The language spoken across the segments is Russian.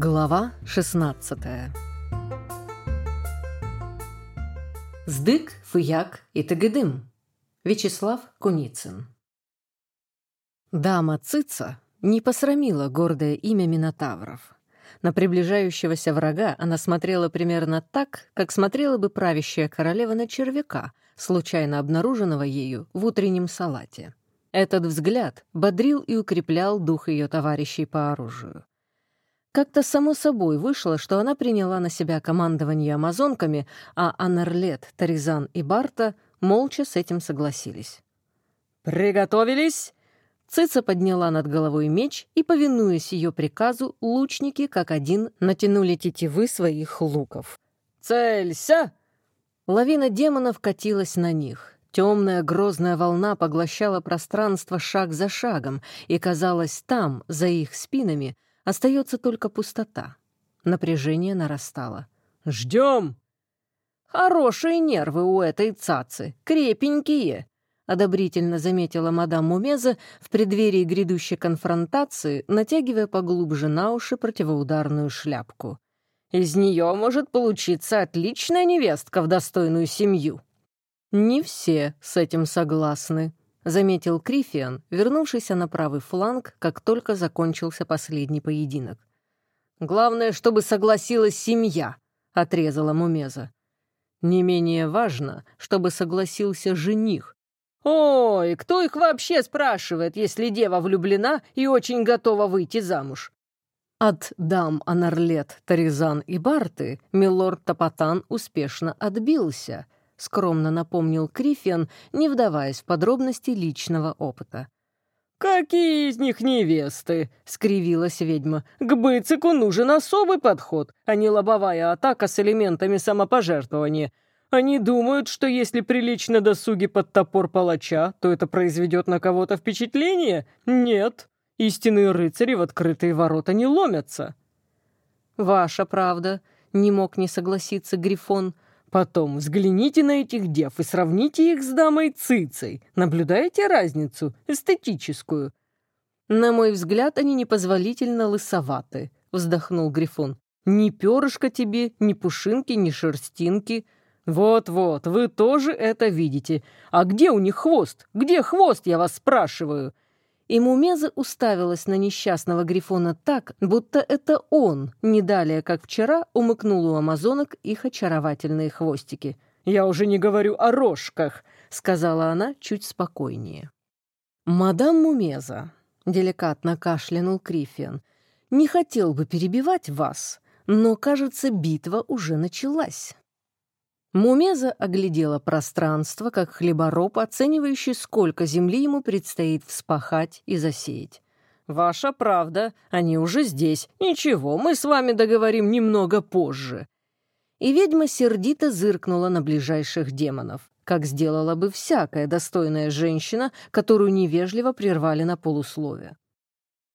Глава 16 Сдык, Фыяк и Тагедым. Вячеслав Куницын. Дама Цица не посрамила гордое имя Минотавров. На приближающегося врага она смотрела примерно так, как смотрела бы правящая королева на червяка, случайно обнаруженного ею в утреннем салате. Этот взгляд бодрил и укреплял дух ее товарищей по оружию. Как-то само собой вышло, что она приняла на себя командование амазонками, а Анарлет, Таризан и Барта молча с этим согласились. «Приготовились!» Цица подняла над головой меч, и, повинуясь ее приказу, лучники, как один, натянули тетивы своих луков. «Целься!» Лавина демонов катилась на них. Темная грозная волна поглощала пространство шаг за шагом, и, казалось, там, за их спинами, Остается только пустота. Напряжение нарастало. «Ждем!» «Хорошие нервы у этой цацы, крепенькие!» одобрительно заметила мадам Мумеза в преддверии грядущей конфронтации, натягивая поглубже на уши противоударную шляпку. «Из нее может получиться отличная невестка в достойную семью». «Не все с этим согласны», — заметил Крифиан, вернувшийся на правый фланг, как только закончился последний поединок. «Главное, чтобы согласилась семья», — отрезала Мумеза. «Не менее важно, чтобы согласился жених». «Ой, кто их вообще спрашивает, если дева влюблена и очень готова выйти замуж?» От дам Анарлет, Таризан и Барты милорд Топотан успешно отбился — скромно напомнил Крифиан, не вдаваясь в подробности личного опыта. «Какие из них невесты?» — скривилась ведьма. «К быцику нужен особый подход, а не лобовая атака с элементами самопожертвования. Они думают, что если прилично досуги под топор палача, то это произведет на кого-то впечатление? Нет. Истинные рыцари в открытые ворота не ломятся». «Ваша правда», — не мог не согласиться Грифон, — Потом взгляните на этих дев и сравните их с дамой Цицей. Наблюдаете разницу эстетическую? На мой взгляд, они непозволительно лысоваты, вздохнул Грифон. Ни перышка тебе, ни пушинки, ни шерстинки. Вот-вот, вы тоже это видите. А где у них хвост? Где хвост, я вас спрашиваю? И Мумеза уставилась на несчастного Грифона так, будто это он, не далее, как вчера, умыкнул у амазонок их очаровательные хвостики. «Я уже не говорю о рожках», — сказала она чуть спокойнее. «Мадам Мумеза», — деликатно кашлянул Крифиан, — «не хотел бы перебивать вас, но, кажется, битва уже началась». Мумеза оглядела пространство, как хлебороб, оценивающий, сколько земли ему предстоит вспахать и засеять. «Ваша правда, они уже здесь. Ничего, мы с вами договорим немного позже». И ведьма сердито зыркнула на ближайших демонов, как сделала бы всякая достойная женщина, которую невежливо прервали на полуслове.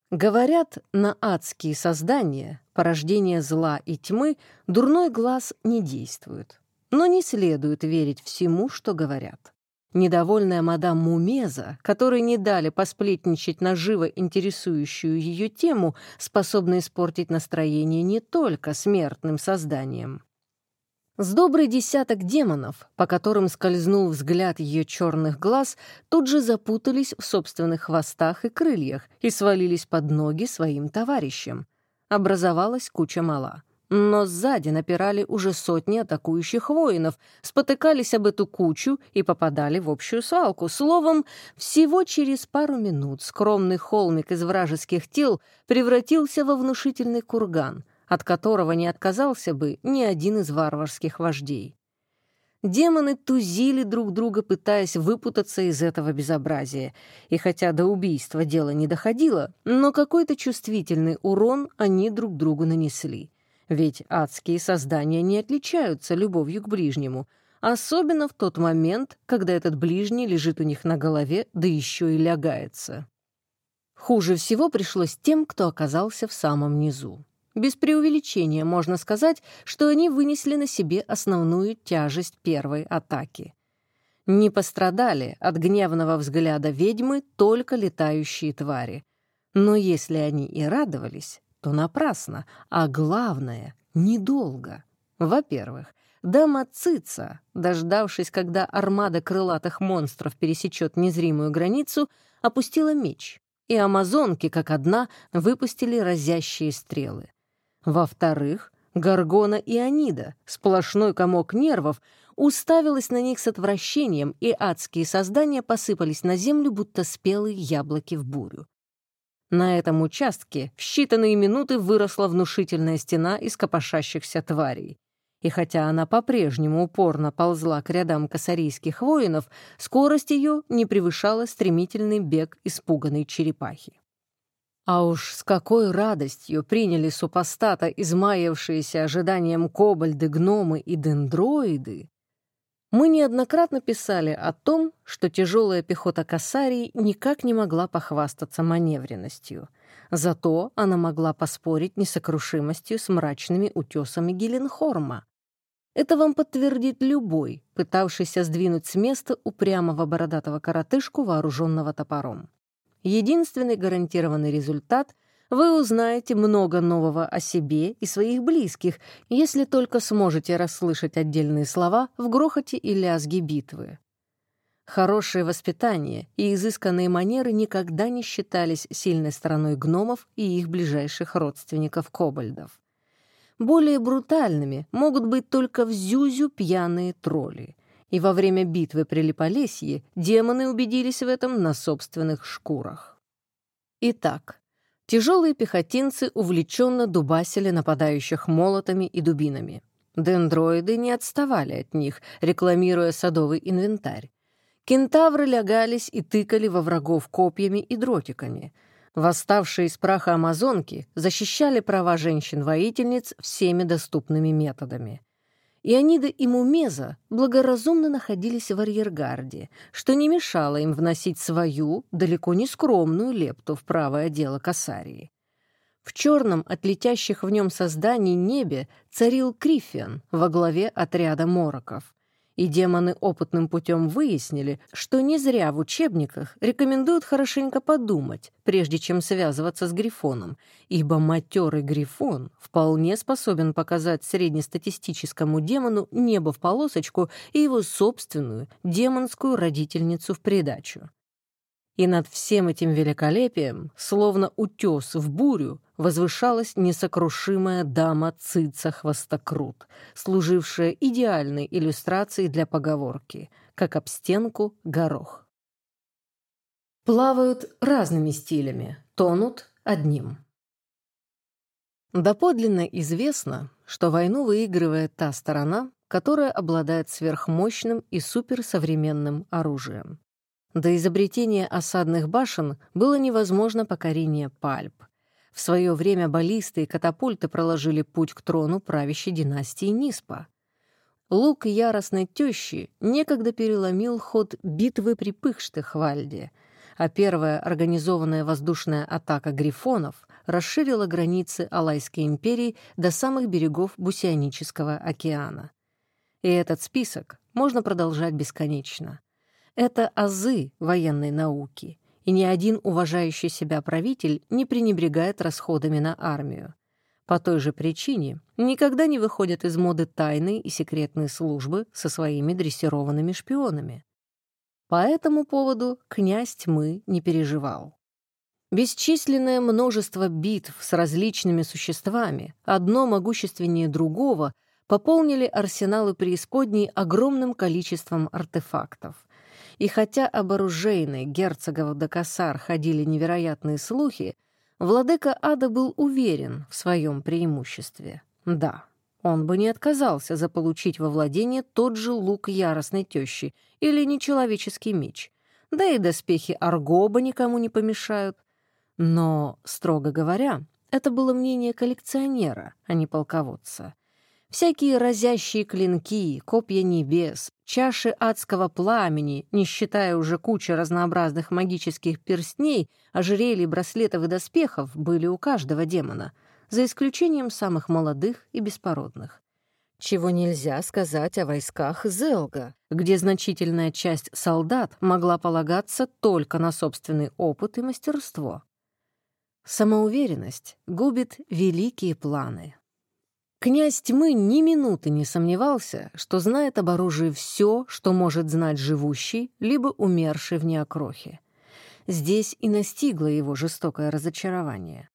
Говорят, на адские создания, порождение зла и тьмы, дурной глаз не действует. Но не следует верить всему, что говорят. Недовольная мадам Мумеза, которой не дали посплетничать на живо интересующую ее тему, способна испортить настроение не только смертным созданием. С добрый десяток демонов, по которым скользнул взгляд ее черных глаз, тут же запутались в собственных хвостах и крыльях и свалились под ноги своим товарищам. Образовалась куча мала. Но сзади напирали уже сотни атакующих воинов, спотыкались об эту кучу и попадали в общую свалку. Словом, всего через пару минут скромный холмик из вражеских тел превратился во внушительный курган, от которого не отказался бы ни один из варварских вождей. Демоны тузили друг друга, пытаясь выпутаться из этого безобразия. И хотя до убийства дело не доходило, но какой-то чувствительный урон они друг другу нанесли. Ведь адские создания не отличаются любовью к ближнему, особенно в тот момент, когда этот ближний лежит у них на голове, да еще и лягается. Хуже всего пришлось тем, кто оказался в самом низу. Без преувеличения можно сказать, что они вынесли на себе основную тяжесть первой атаки. Не пострадали от гневного взгляда ведьмы только летающие твари. Но если они и радовались, то напрасно, а главное — недолго. Во-первых, дама Цица, дождавшись, когда армада крылатых монстров пересечет незримую границу, опустила меч, и амазонки, как одна, выпустили разящие стрелы. Во-вторых, Гаргона и Анида, сплошной комок нервов, уставилась на них с отвращением, и адские создания посыпались на землю, будто спелые яблоки в бурю. На этом участке в считанные минуты выросла внушительная стена из копошащихся тварей. И хотя она по-прежнему упорно ползла к рядам косарийских воинов, скорость ее не превышала стремительный бег испуганной черепахи. А уж с какой радостью приняли супостата измаявшиеся ожиданием кобальды, гномы и дендроиды. Мы неоднократно писали о том, что тяжелая пехота Касарии никак не могла похвастаться маневренностью. Зато она могла поспорить несокрушимостью с мрачными утесами Геленхорма. Это вам подтвердит любой, пытавшийся сдвинуть с места упрямого бородатого коротышку, вооруженного топором единственный гарантированный результат — вы узнаете много нового о себе и своих близких, если только сможете расслышать отдельные слова в грохоте и лязге битвы. Хорошее воспитание и изысканные манеры никогда не считались сильной стороной гномов и их ближайших родственников-кобальдов. Более брутальными могут быть только в Зюзю пьяные тролли — и во время битвы при Липолесье демоны убедились в этом на собственных шкурах. Итак, тяжелые пехотинцы увлеченно дубасили нападающих молотами и дубинами. Дендроиды не отставали от них, рекламируя садовый инвентарь. Кентавры лягались и тыкали во врагов копьями и дротиками. Восставшие из праха амазонки защищали права женщин-воительниц всеми доступными методами — Ионида и Мумеза благоразумно находились в арьергарде, что не мешало им вносить свою, далеко не скромную лепту в правое дело Касарии. В черном от летящих в нем созданий небе царил Крифиан во главе отряда мороков и демоны опытным путем выяснили, что не зря в учебниках рекомендуют хорошенько подумать, прежде чем связываться с Грифоном, ибо матерый Грифон вполне способен показать среднестатистическому демону небо в полосочку и его собственную демонскую родительницу в придачу. И над всем этим великолепием, словно утес в бурю, возвышалась несокрушимая дама Цица Хвостокрут, служившая идеальной иллюстрацией для поговорки «как об стенку горох». Плавают разными стилями, тонут одним. Доподлинно известно, что войну выигрывает та сторона, которая обладает сверхмощным и суперсовременным оружием. До изобретения осадных башен было невозможно покорение Пальп. В свое время баллисты и катапульты проложили путь к трону правящей династии Ниспа. Лук яростной тещи некогда переломил ход битвы при Пыхштехвальде, а первая организованная воздушная атака грифонов расширила границы Алайской империи до самых берегов Бусионического океана. И этот список можно продолжать бесконечно. Это азы военной науки, и ни один уважающий себя правитель не пренебрегает расходами на армию. По той же причине никогда не выходят из моды тайные и секретные службы со своими дрессированными шпионами. По этому поводу князь тьмы не переживал. Бесчисленное множество битв с различными существами, одно могущественнее другого, пополнили арсеналы преисподней огромным количеством артефактов — и хотя об оружейной герцогов Дакасар ходили невероятные слухи, владыка Ада был уверен в своем преимуществе. Да, он бы не отказался заполучить во владение тот же лук яростной тещи или нечеловеческий меч. Да и доспехи Аргоба никому не помешают. Но, строго говоря, это было мнение коллекционера, а не полководца. Всякие разящие клинки, копья небес, чаши адского пламени, не считая уже кучи разнообразных магических перстней, ожерелий, браслетов и доспехов, были у каждого демона, за исключением самых молодых и беспородных. Чего нельзя сказать о войсках Зелга, где значительная часть солдат могла полагаться только на собственный опыт и мастерство. Самоуверенность губит великие планы. Князь тьмы ни минуты не сомневался, что знает об оружии все, что может знать живущий, либо умерший в неокрохе. Здесь и настигло его жестокое разочарование.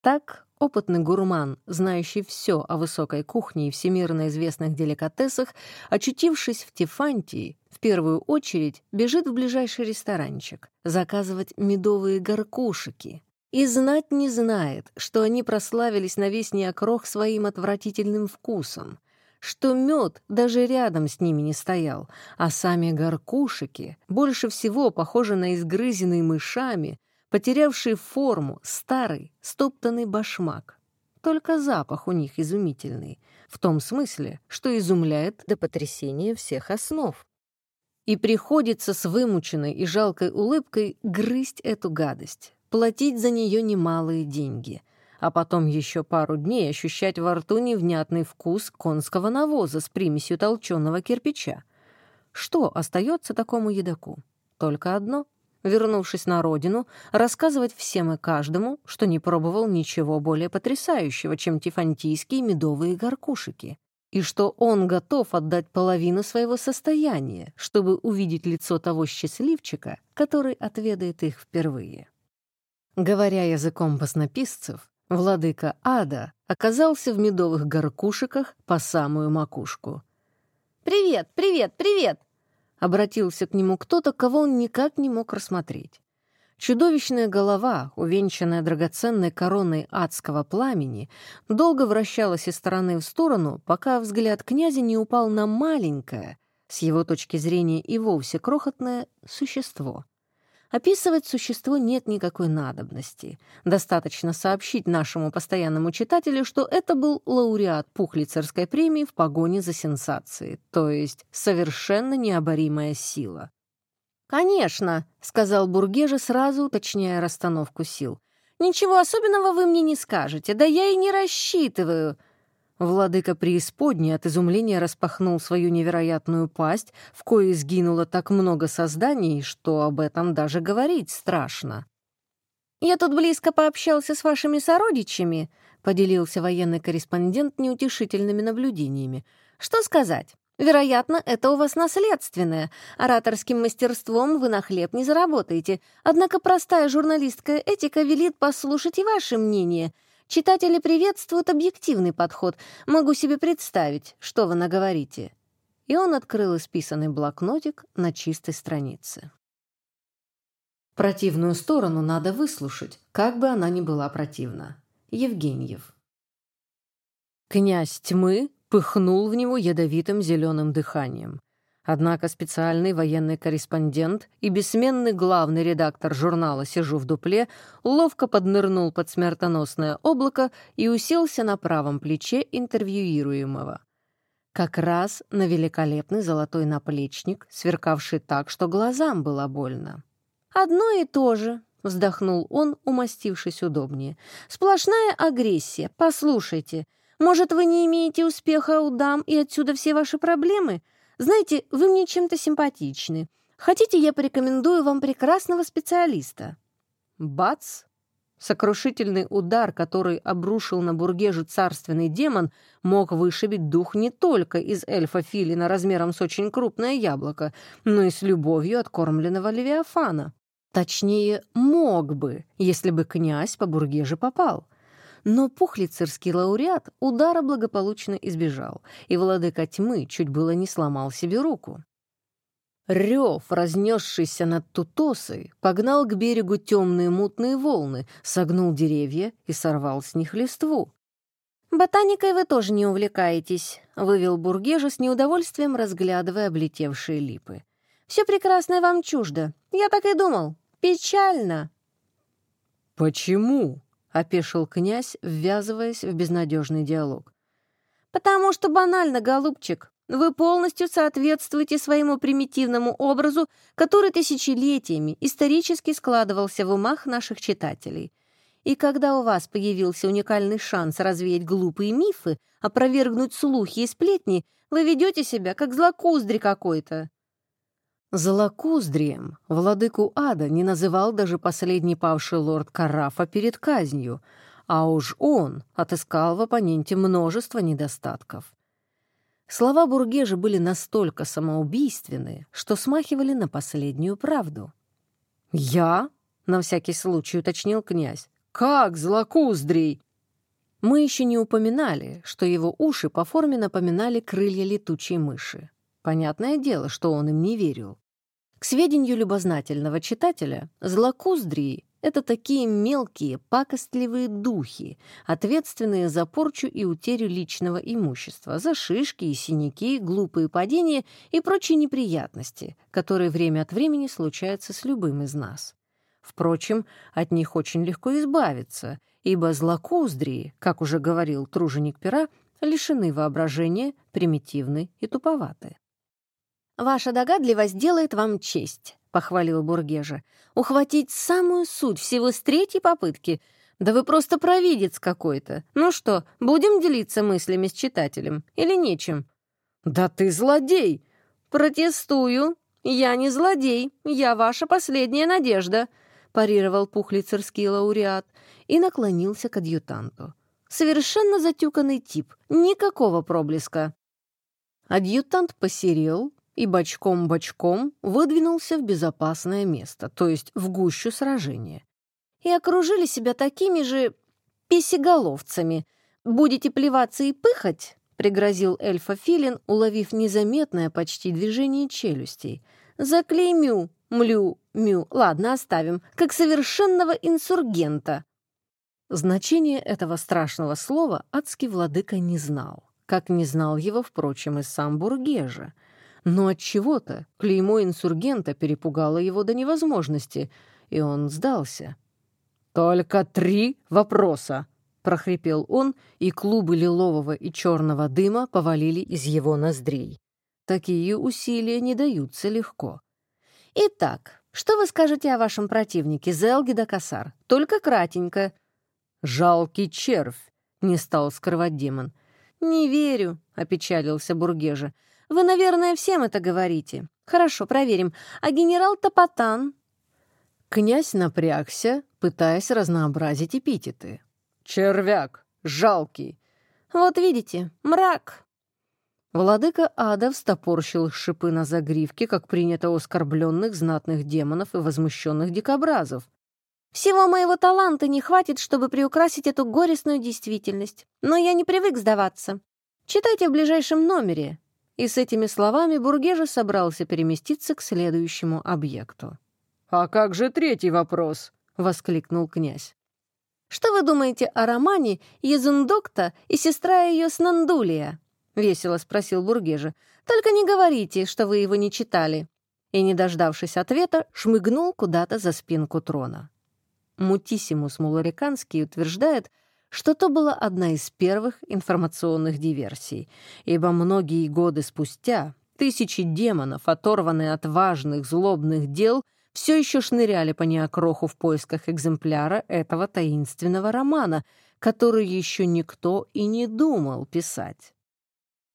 Так опытный гурман, знающий все о высокой кухне и всемирно известных деликатесах, очутившись в Тифантии, в первую очередь бежит в ближайший ресторанчик заказывать медовые горкушики — и знать не знает, что они прославились на весь неокрох своим отвратительным вкусом, что мед даже рядом с ними не стоял, а сами горкушики больше всего похожи на изгрызенные мышами, потерявшие форму старый стоптанный башмак. Только запах у них изумительный, в том смысле, что изумляет до потрясения всех основ. И приходится с вымученной и жалкой улыбкой грызть эту гадость, платить за нее немалые деньги, а потом еще пару дней ощущать во рту невнятный вкус конского навоза с примесью толченого кирпича. Что остается такому едоку? Только одно — вернувшись на родину, рассказывать всем и каждому, что не пробовал ничего более потрясающего, чем тифантийские медовые горкушики, и что он готов отдать половину своего состояния, чтобы увидеть лицо того счастливчика, который отведает их впервые. Говоря языком баснописцев, владыка ада оказался в медовых горкушиках по самую макушку. «Привет, привет, привет!» Обратился к нему кто-то, кого он никак не мог рассмотреть. Чудовищная голова, увенчанная драгоценной короной адского пламени, долго вращалась из стороны в сторону, пока взгляд князя не упал на маленькое, с его точки зрения и вовсе крохотное, существо. Описывать существо нет никакой надобности. Достаточно сообщить нашему постоянному читателю, что это был лауреат Пухлицерской премии в погоне за сенсацией, то есть совершенно необоримая сила. «Конечно», — сказал Бургеже, сразу уточняя расстановку сил. «Ничего особенного вы мне не скажете, да я и не рассчитываю». Владыка преисподней от изумления распахнул свою невероятную пасть, в коей сгинуло так много созданий, что об этом даже говорить страшно. «Я тут близко пообщался с вашими сородичами», — поделился военный корреспондент неутешительными наблюдениями. «Что сказать? Вероятно, это у вас наследственное. Ораторским мастерством вы на хлеб не заработаете. Однако простая журналистская этика велит послушать и ваше мнение — Читатели приветствуют объективный подход. Могу себе представить, что вы наговорите». И он открыл исписанный блокнотик на чистой странице. Противную сторону надо выслушать, как бы она ни была противна. Евгеньев. Князь тьмы пыхнул в него ядовитым зеленым дыханием. Однако специальный военный корреспондент и бессменный главный редактор журнала «Сижу в дупле» ловко поднырнул под смертоносное облако и уселся на правом плече интервьюируемого. Как раз на великолепный золотой наплечник, сверкавший так, что глазам было больно. «Одно и то же», — вздохнул он, умастившись удобнее. «Сплошная агрессия. Послушайте, может, вы не имеете успеха у дам, и отсюда все ваши проблемы?» Знаете, вы мне чем-то симпатичны. Хотите, я порекомендую вам прекрасного специалиста?» Бац! Сокрушительный удар, который обрушил на Бургежу царственный демон, мог вышибить дух не только из эльфа Филина размером с очень крупное яблоко, но и с любовью откормленного Левиафана. Точнее, мог бы, если бы князь по Бургеже попал. Но пухлицерский лауреат удара благополучно избежал, и владыка тьмы чуть было не сломал себе руку. Рев, разнесшийся над Тутосой, погнал к берегу темные мутные волны, согнул деревья и сорвал с них листву. «Ботаникой вы тоже не увлекаетесь», — вывел Бургежа с неудовольствием, разглядывая облетевшие липы. «Все прекрасное вам чуждо. Я так и думал. Печально». «Почему?» — опешил князь, ввязываясь в безнадежный диалог. «Потому что банально, голубчик. Вы полностью соответствуете своему примитивному образу, который тысячелетиями исторически складывался в умах наших читателей. И когда у вас появился уникальный шанс развеять глупые мифы, опровергнуть слухи и сплетни, вы ведете себя как злокуздри какой-то». Злокуздрием владыку ада не называл даже последний павший лорд Карафа перед казнью, а уж он отыскал в оппоненте множество недостатков. Слова Бургежа были настолько самоубийственны, что смахивали на последнюю правду. «Я?» — на всякий случай уточнил князь. «Как злокуздрий?» Мы еще не упоминали, что его уши по форме напоминали крылья летучей мыши. Понятное дело, что он им не верил. К сведению любознательного читателя, злокуздрии — это такие мелкие, пакостливые духи, ответственные за порчу и утерю личного имущества, за шишки и синяки, глупые падения и прочие неприятности, которые время от времени случаются с любым из нас. Впрочем, от них очень легко избавиться, ибо злокуздрии, как уже говорил труженик пера, лишены воображения, примитивны и туповаты. «Ваша догадливость делает вам честь», — похвалил Бургежа. «Ухватить самую суть всего с третьей попытки. Да вы просто провидец какой-то. Ну что, будем делиться мыслями с читателем или нечем?» «Да ты злодей!» «Протестую. Я не злодей. Я ваша последняя надежда», — парировал пухлицерский лауреат и наклонился к адъютанту. «Совершенно затюканный тип. Никакого проблеска». Адъютант посерел и бочком-бочком выдвинулся в безопасное место, то есть в гущу сражения. И окружили себя такими же писеголовцами. «Будете плеваться и пыхать?» — пригрозил эльфа Филин, уловив незаметное почти движение челюстей. «Заклеймю, млю, мю. Ладно, оставим. Как совершенного инсургента». Значение этого страшного слова адский владыка не знал, как не знал его, впрочем, и сам Бургежа. Но от чего то клеймо инсургента перепугало его до невозможности, и он сдался. «Только три вопроса!» — прохрипел он, и клубы лилового и черного дыма повалили из его ноздрей. Такие усилия не даются легко. «Итак, что вы скажете о вашем противнике, Зелги Касар? Только кратенько», «Жалкий червь!» — не стал скрывать демон. «Не верю», — опечалился Бургежа. «Вы, наверное, всем это говорите. Хорошо, проверим. А генерал Топотан?» Князь напрягся, пытаясь разнообразить эпитеты. «Червяк! Жалкий!» «Вот видите, мрак!» Владыка ада встопорщил шипы на загривке, как принято у оскорбленных знатных демонов и возмущенных дикобразов. Всего моего таланта не хватит, чтобы приукрасить эту горестную действительность. Но я не привык сдаваться. Читайте в ближайшем номере». И с этими словами Бургежа собрался переместиться к следующему объекту. «А как же третий вопрос?» — воскликнул князь. «Что вы думаете о романе Езундокта и сестра ее Снандулия?» — весело спросил Бургежа. «Только не говорите, что вы его не читали». И, не дождавшись ответа, шмыгнул куда-то за спинку трона. Мутисимус Мулариканский утверждает, что то была одна из первых информационных диверсий, ибо многие годы спустя тысячи демонов, оторванные от важных злобных дел, все еще шныряли по неокроху в поисках экземпляра этого таинственного романа, который еще никто и не думал писать.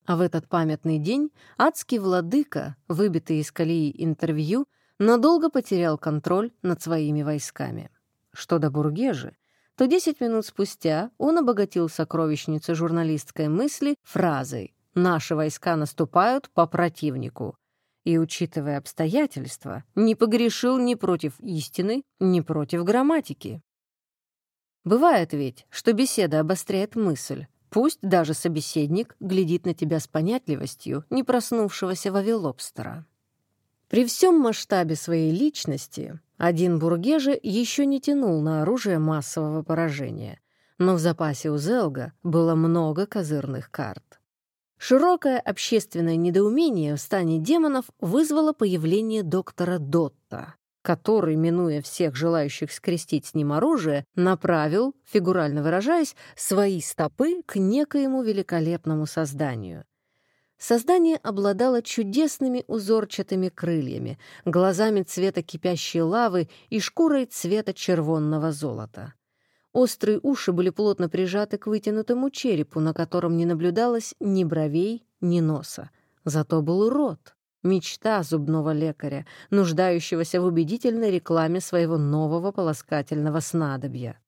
А в этот памятный день адский владыка, выбитый из колеи интервью, надолго потерял контроль над своими войсками. Что до Бургежи, то 10 минут спустя он обогатил сокровищницу журналистской мысли фразой «Наши войска наступают по противнику» и, учитывая обстоятельства, не погрешил ни против истины, ни против грамматики. Бывает ведь, что беседа обостряет мысль, пусть даже собеседник глядит на тебя с понятливостью не проснувшегося вавилобстера. При всем масштабе своей личности один Бургеже еще не тянул на оружие массового поражения, но в запасе у Зелга было много козырных карт. Широкое общественное недоумение в стане демонов вызвало появление доктора Дотта, который, минуя всех желающих скрестить с ним оружие, направил, фигурально выражаясь, свои стопы к некоему великолепному созданию — Создание обладало чудесными узорчатыми крыльями, глазами цвета кипящей лавы и шкурой цвета червонного золота. Острые уши были плотно прижаты к вытянутому черепу, на котором не наблюдалось ни бровей, ни носа. Зато был рот, мечта зубного лекаря, нуждающегося в убедительной рекламе своего нового полоскательного снадобья.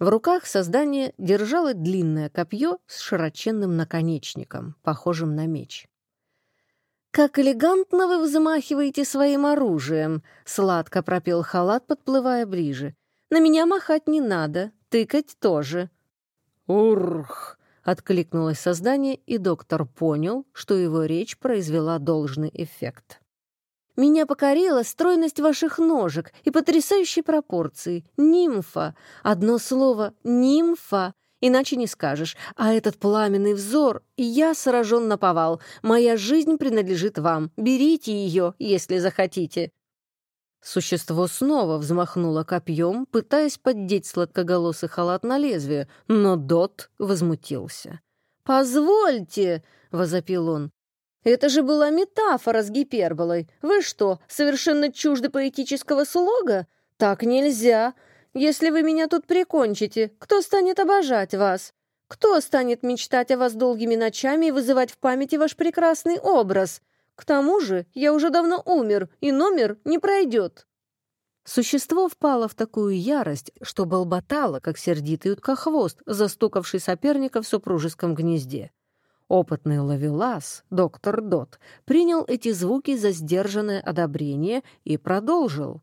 В руках создание держало длинное копье с широченным наконечником, похожим на меч. «Как элегантно вы взмахиваете своим оружием!» — сладко пропел халат, подплывая ближе. «На меня махать не надо, тыкать тоже». «Урх!» — откликнулось создание, и доктор понял, что его речь произвела должный эффект. Меня покорила стройность ваших ножек и потрясающие пропорции. Нимфа. Одно слово — нимфа. Иначе не скажешь. А этот пламенный взор, я сражен на повал. Моя жизнь принадлежит вам. Берите ее, если захотите». Существо снова взмахнуло копьем, пытаясь поддеть сладкоголосый халат на лезвие, но Дот возмутился. «Позвольте!» — возопил он. Это же была метафора с гиперболой. Вы что, совершенно чужды поэтического слога? Так нельзя. Если вы меня тут прикончите, кто станет обожать вас? Кто станет мечтать о вас долгими ночами и вызывать в памяти ваш прекрасный образ? К тому же я уже давно умер, и номер не пройдет». Существо впало в такую ярость, что болботало, как сердитый уткохвост, застукавший соперника в супружеском гнезде. Опытный ловелас, доктор Дот, принял эти звуки за сдержанное одобрение и продолжил.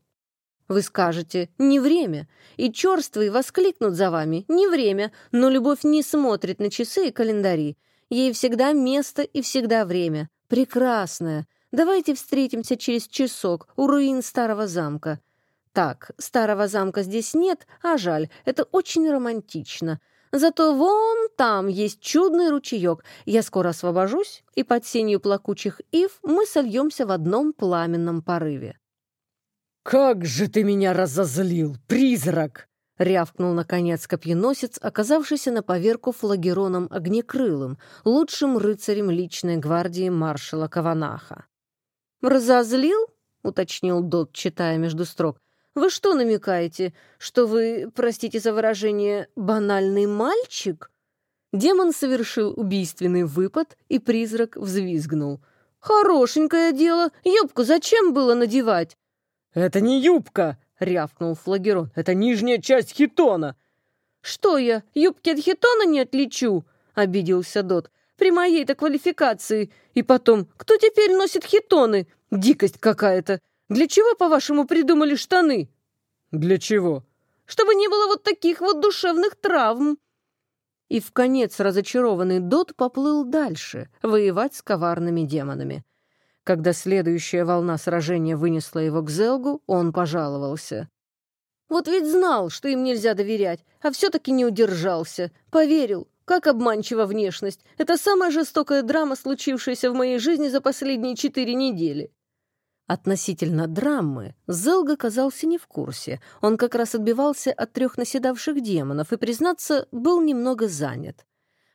Вы скажете «не время», и черствые воскликнут за вами «не время», но любовь не смотрит на часы и календари. Ей всегда место и всегда время. Прекрасное. Давайте встретимся через часок у руин старого замка. Так, старого замка здесь нет, а жаль, это очень романтично. Зато вон там есть чудный ручеек. Я скоро освобожусь, и под сенью плакучих ив мы сольемся в одном пламенном порыве». «Как же ты меня разозлил, призрак!» — рявкнул, наконец, копьеносец, оказавшийся на поверку флагероном огнекрылым, лучшим рыцарем личной гвардии маршала Каванаха. «Разозлил?» — уточнил Дот, читая между строк. Вы что намекаете? Что вы, простите за выражение, банальный мальчик?» Демон совершил убийственный выпад, и призрак взвизгнул. «Хорошенькое дело! Юбку зачем было надевать?» «Это не юбка!» — рявкнул Флагерон. «Это нижняя часть хитона!» «Что я, юбки от хитона не отличу?» — обиделся Дот. «При моей-то квалификации. И потом, кто теперь носит хитоны? Дикость какая-то! Для чего, по-вашему, придумали штаны?» «Для чего?» «Чтобы не было вот таких вот душевных травм». И в конец разочарованный Дот поплыл дальше, воевать с коварными демонами. Когда следующая волна сражения вынесла его к Зелгу, он пожаловался. «Вот ведь знал, что им нельзя доверять, а все-таки не удержался. Поверил. Как обманчива внешность. Это самая жестокая драма, случившаяся в моей жизни за последние четыре недели». Относительно драмы Зелга казался не в курсе. Он как раз отбивался от трех наседавших демонов и, признаться, был немного занят.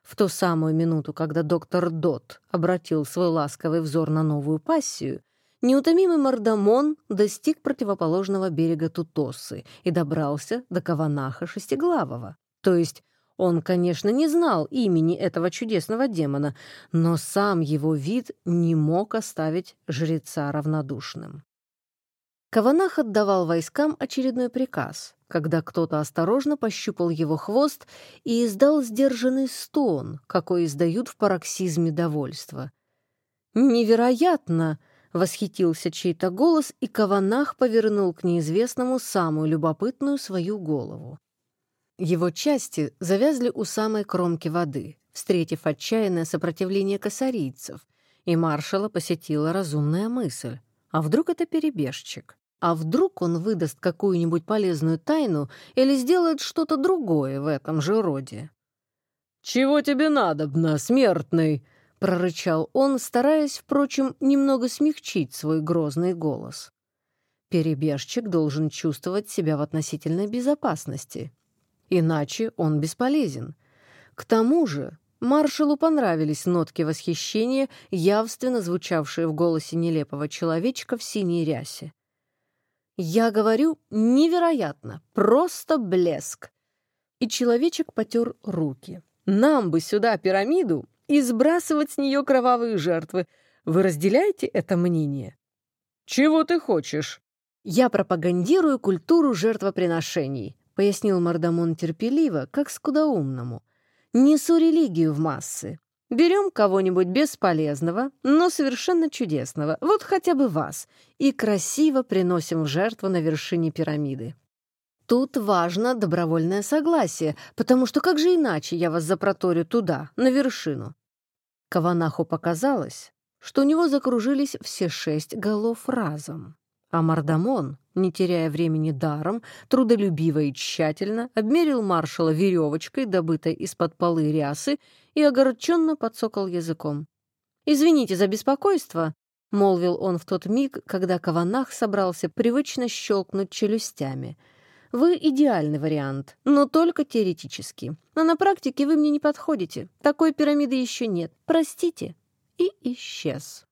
В ту самую минуту, когда доктор Дот обратил свой ласковый взор на новую пассию, неутомимый мордамон достиг противоположного берега Тутосы и добрался до Каванаха Шестиглавого, то есть он, конечно, не знал имени этого чудесного демона, но сам его вид не мог оставить жреца равнодушным. Каванах отдавал войскам очередной приказ, когда кто-то осторожно пощупал его хвост и издал сдержанный стон, какой издают в пароксизме довольства. «Невероятно!» — восхитился чей-то голос, и Каванах повернул к неизвестному самую любопытную свою голову. Его части завязли у самой кромки воды, встретив отчаянное сопротивление косарийцев, и маршала посетила разумная мысль. А вдруг это перебежчик? А вдруг он выдаст какую-нибудь полезную тайну или сделает что-то другое в этом же роде? «Чего тебе надобно, смертный?» — прорычал он, стараясь, впрочем, немного смягчить свой грозный голос. Перебежчик должен чувствовать себя в относительной безопасности, Иначе он бесполезен. К тому же маршалу понравились нотки восхищения, явственно звучавшие в голосе нелепого человечка в синей рясе. «Я говорю, невероятно, просто блеск!» И человечек потер руки. «Нам бы сюда пирамиду и сбрасывать с нее кровавые жертвы. Вы разделяете это мнение? Чего ты хочешь? Я пропагандирую культуру жертвоприношений, пояснил Мардамон терпеливо, как скудоумному. Несу религию в массы. Берем кого-нибудь бесполезного, но совершенно чудесного, вот хотя бы вас, и красиво приносим в жертву на вершине пирамиды. Тут важно добровольное согласие, потому что как же иначе я вас запроторю туда, на вершину? Каванаху показалось, что у него закружились все шесть голов разом. А Мардамон, не теряя времени даром, трудолюбиво и тщательно обмерил маршала веревочкой, добытой из-под полы рясы, и огорченно подсокал языком. «Извините за беспокойство», — молвил он в тот миг, когда Каванах собрался привычно щелкнуть челюстями. «Вы идеальный вариант, но только теоретически. А на практике вы мне не подходите. Такой пирамиды еще нет. Простите». И исчез.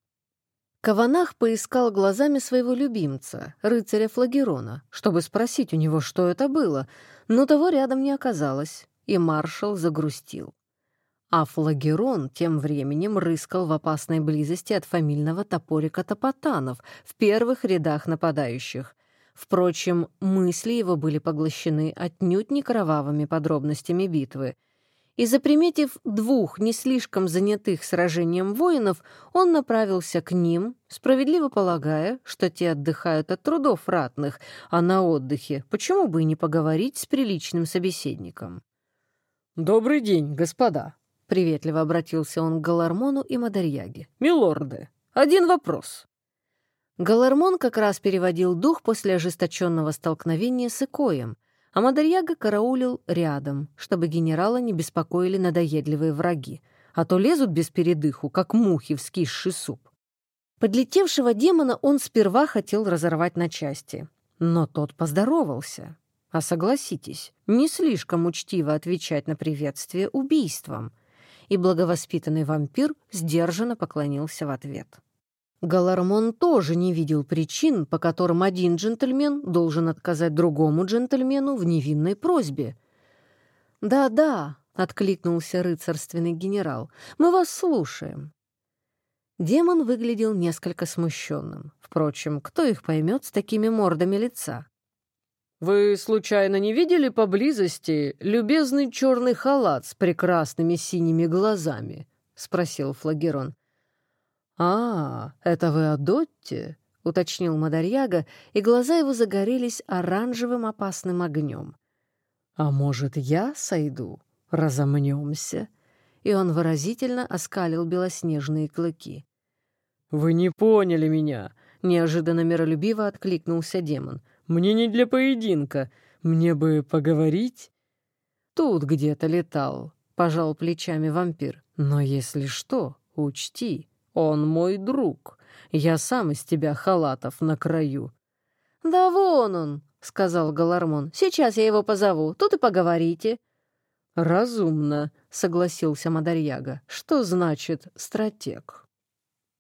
Каванах поискал глазами своего любимца, рыцаря Флагерона, чтобы спросить у него, что это было, но того рядом не оказалось, и маршал загрустил. А Флагерон тем временем рыскал в опасной близости от фамильного топорика Топотанов в первых рядах нападающих. Впрочем, мысли его были поглощены отнюдь не кровавыми подробностями битвы — и, заприметив двух не слишком занятых сражением воинов, он направился к ним, справедливо полагая, что те отдыхают от трудов ратных, а на отдыхе почему бы и не поговорить с приличным собеседником. «Добрый день, господа», — приветливо обратился он к Галармону и Мадарьяге. «Милорды, один вопрос». Галармон как раз переводил дух после ожесточенного столкновения с Икоем, а Мадарьяга караулил рядом, чтобы генерала не беспокоили надоедливые враги, а то лезут без передыху, как мухи в скисший суп. Подлетевшего демона он сперва хотел разорвать на части, но тот поздоровался. А согласитесь, не слишком учтиво отвечать на приветствие убийством. И благовоспитанный вампир сдержанно поклонился в ответ. Галармон тоже не видел причин, по которым один джентльмен должен отказать другому джентльмену в невинной просьбе. «Да-да», — откликнулся рыцарственный генерал, — «мы вас слушаем». Демон выглядел несколько смущенным. Впрочем, кто их поймет с такими мордами лица? «Вы, случайно, не видели поблизости любезный черный халат с прекрасными синими глазами?» — спросил Флагерон. «А, это вы о Дотте?» — уточнил Мадарьяга, и глаза его загорелись оранжевым опасным огнем. «А может, я сойду? Разомнемся?» И он выразительно оскалил белоснежные клыки. «Вы не поняли меня!» — неожиданно миролюбиво откликнулся демон. «Мне не для поединка. Мне бы поговорить?» «Тут где-то летал», — пожал плечами вампир. «Но если что, учти, «Он мой друг. Я сам из тебя халатов на краю». «Да вон он», — сказал Галармон. «Сейчас я его позову. Тут и поговорите». «Разумно», — согласился Мадарьяга. «Что значит стратег?»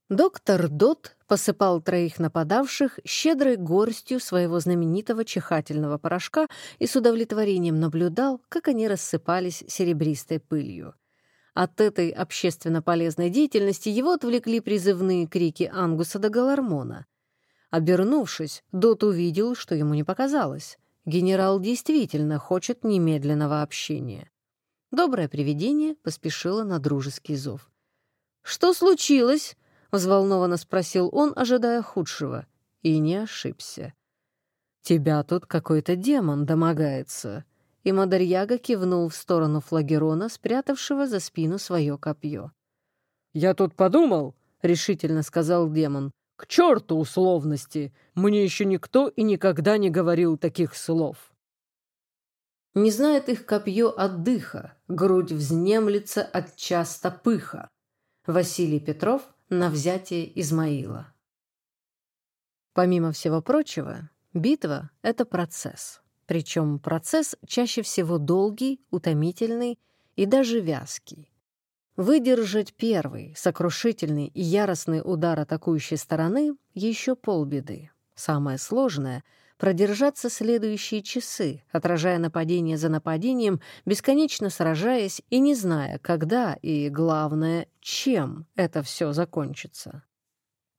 Доктор Дот посыпал троих нападавших щедрой горстью своего знаменитого чихательного порошка и с удовлетворением наблюдал, как они рассыпались серебристой пылью. От этой общественно полезной деятельности его отвлекли призывные крики Ангуса до Галармона. Обернувшись, Дот увидел, что ему не показалось. Генерал действительно хочет немедленного общения. Доброе привидение поспешило на дружеский зов. «Что случилось?» — взволнованно спросил он, ожидая худшего. И не ошибся. «Тебя тут какой-то демон домогается», и Мадарьяга кивнул в сторону флагерона, спрятавшего за спину свое копье. «Я тут подумал», — решительно сказал демон, — «к черту условности! Мне еще никто и никогда не говорил таких слов». Не знает их копье от дыха, грудь взнемлется от часто пыха. Василий Петров на взятие Измаила. Помимо всего прочего, битва — это процесс. Причем процесс чаще всего долгий, утомительный и даже вязкий. Выдержать первый, сокрушительный и яростный удар атакующей стороны — еще полбеды. Самое сложное — продержаться следующие часы, отражая нападение за нападением, бесконечно сражаясь и не зная, когда и, главное, чем это все закончится.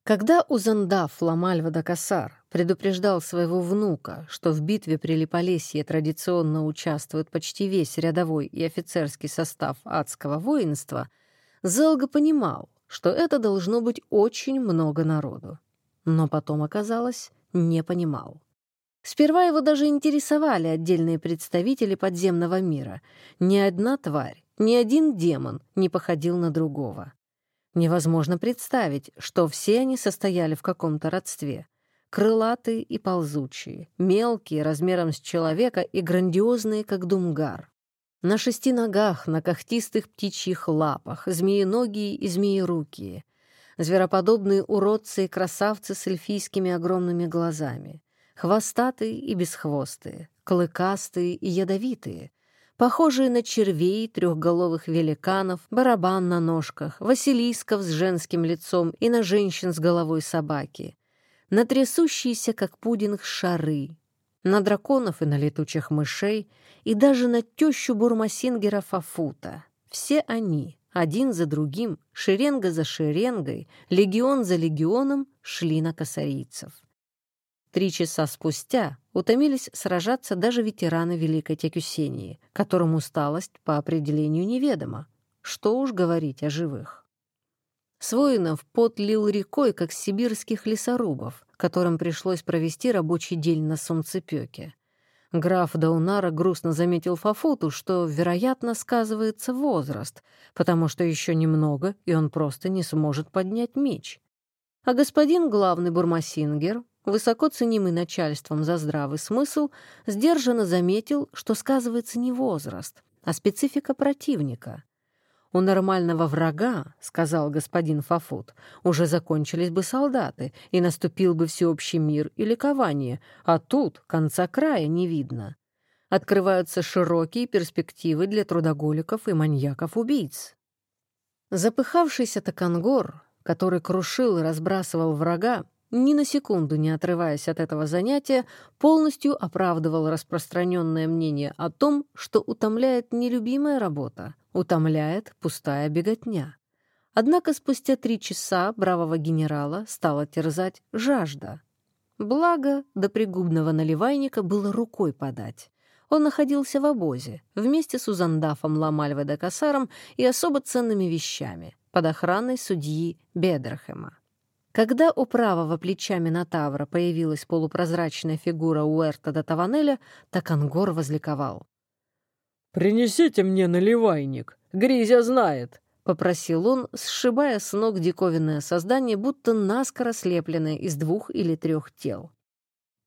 Когда Узандав Ламальва-Дакасар предупреждал своего внука, что в битве при Липолесье традиционно участвует почти весь рядовой и офицерский состав адского воинства, Зелга понимал, что это должно быть очень много народу. Но потом, оказалось, не понимал. Сперва его даже интересовали отдельные представители подземного мира. Ни одна тварь, ни один демон не походил на другого. Невозможно представить, что все они состояли в каком-то родстве. Крылатые и ползучие, мелкие, размером с человека и грандиозные, как думгар. На шести ногах, на когтистых птичьих лапах, змееногие и змеерукие. Звероподобные уродцы и красавцы с эльфийскими огромными глазами. Хвостатые и бесхвостые, клыкастые и ядовитые, похожие на червей, трехголовых великанов, барабан на ножках, василисков с женским лицом и на женщин с головой собаки, на трясущиеся, как пудинг, шары, на драконов и на летучих мышей, и даже на тещу бурмасингера Фафута. Все они, один за другим, шеренга за шеренгой, легион за легионом, шли на косарийцев. Три часа спустя утомились сражаться даже ветераны Великой Текюсении, которым усталость по определению неведома. Что уж говорить о живых. С воинов пот лил рекой, как сибирских лесорубов, которым пришлось провести рабочий день на солнцепёке. Граф Даунара грустно заметил Фафуту, что, вероятно, сказывается возраст, потому что еще немного, и он просто не сможет поднять меч. А господин главный бурмасингер, высоко ценимый начальством за здравый смысл, сдержанно заметил, что сказывается не возраст, а специфика противника. «У нормального врага, — сказал господин Фафут, — уже закончились бы солдаты, и наступил бы всеобщий мир и ликование, а тут конца края не видно. Открываются широкие перспективы для трудоголиков и маньяков-убийц». Запыхавшийся Такангор, который крушил и разбрасывал врага, ни на секунду не отрываясь от этого занятия, полностью оправдывал распространенное мнение о том, что утомляет нелюбимая работа, утомляет пустая беготня. Однако спустя три часа бравого генерала стала терзать жажда. Благо, до пригубного наливайника было рукой подать. Он находился в обозе, вместе с Узандафом Ламальве-де и особо ценными вещами, под охраной судьи Бедерхема. Когда у правого плеча Минотавра появилась полупрозрачная фигура Уэрта до Таванеля, Такангор возликовал. «Принесите мне наливайник, Гризя знает», — попросил он, сшибая с ног диковинное создание, будто наскоро слепленное из двух или трех тел.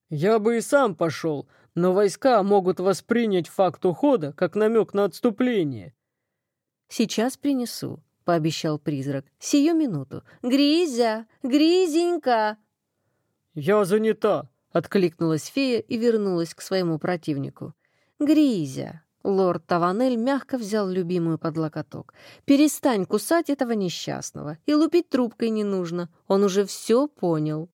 «Я бы и сам пошел, но войска могут воспринять факт ухода как намек на отступление». «Сейчас принесу», пообещал призрак. «Сию минуту. Гризя! Гризенька!» «Я занята!» — откликнулась фея и вернулась к своему противнику. «Гризя!» — лорд Таванель мягко взял любимую под локоток. «Перестань кусать этого несчастного, и лупить трубкой не нужно. Он уже все понял».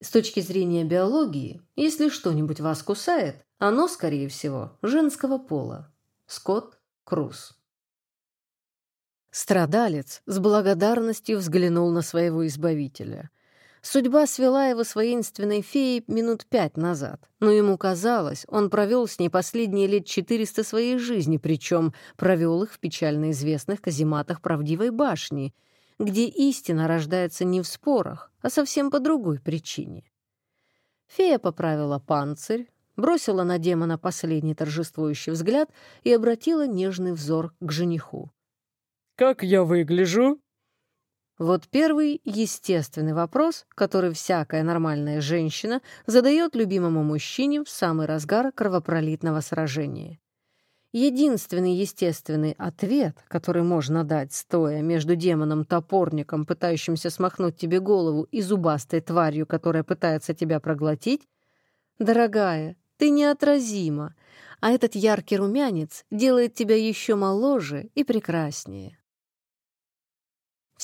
С точки зрения биологии, если что-нибудь вас кусает, оно, скорее всего, женского пола. Скотт Круз Страдалец с благодарностью взглянул на своего избавителя. Судьба свела его с воинственной феей минут пять назад, но ему казалось, он провел с ней последние лет четыреста своей жизни, причем провел их в печально известных казематах правдивой башни, где истина рождается не в спорах, а совсем по другой причине. Фея поправила панцирь, бросила на демона последний торжествующий взгляд и обратила нежный взор к жениху. Как я выгляжу?» Вот первый естественный вопрос, который всякая нормальная женщина задает любимому мужчине в самый разгар кровопролитного сражения. Единственный естественный ответ, который можно дать, стоя между демоном-топорником, пытающимся смахнуть тебе голову, и зубастой тварью, которая пытается тебя проглотить, «Дорогая, ты неотразима, а этот яркий румянец делает тебя еще моложе и прекраснее».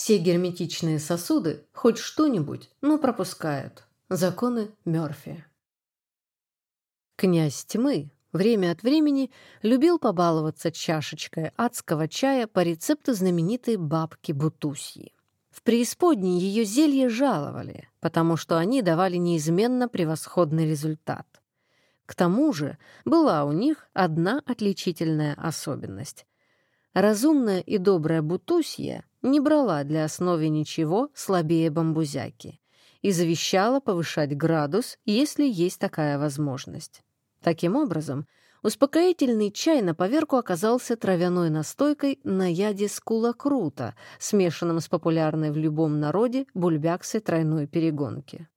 Все герметичные сосуды хоть что-нибудь, но пропускают. Законы Мёрфи. Князь тьмы время от времени любил побаловаться чашечкой адского чая по рецепту знаменитой бабки Бутусьи. В преисподней ее зелья жаловали, потому что они давали неизменно превосходный результат. К тому же была у них одна отличительная особенность. Разумная и добрая Бутусья не брала для основы ничего слабее бамбузяки и завещала повышать градус, если есть такая возможность. Таким образом, успокоительный чай на поверку оказался травяной настойкой на яде скула крута, смешанным с популярной в любом народе бульбяксой тройной перегонки.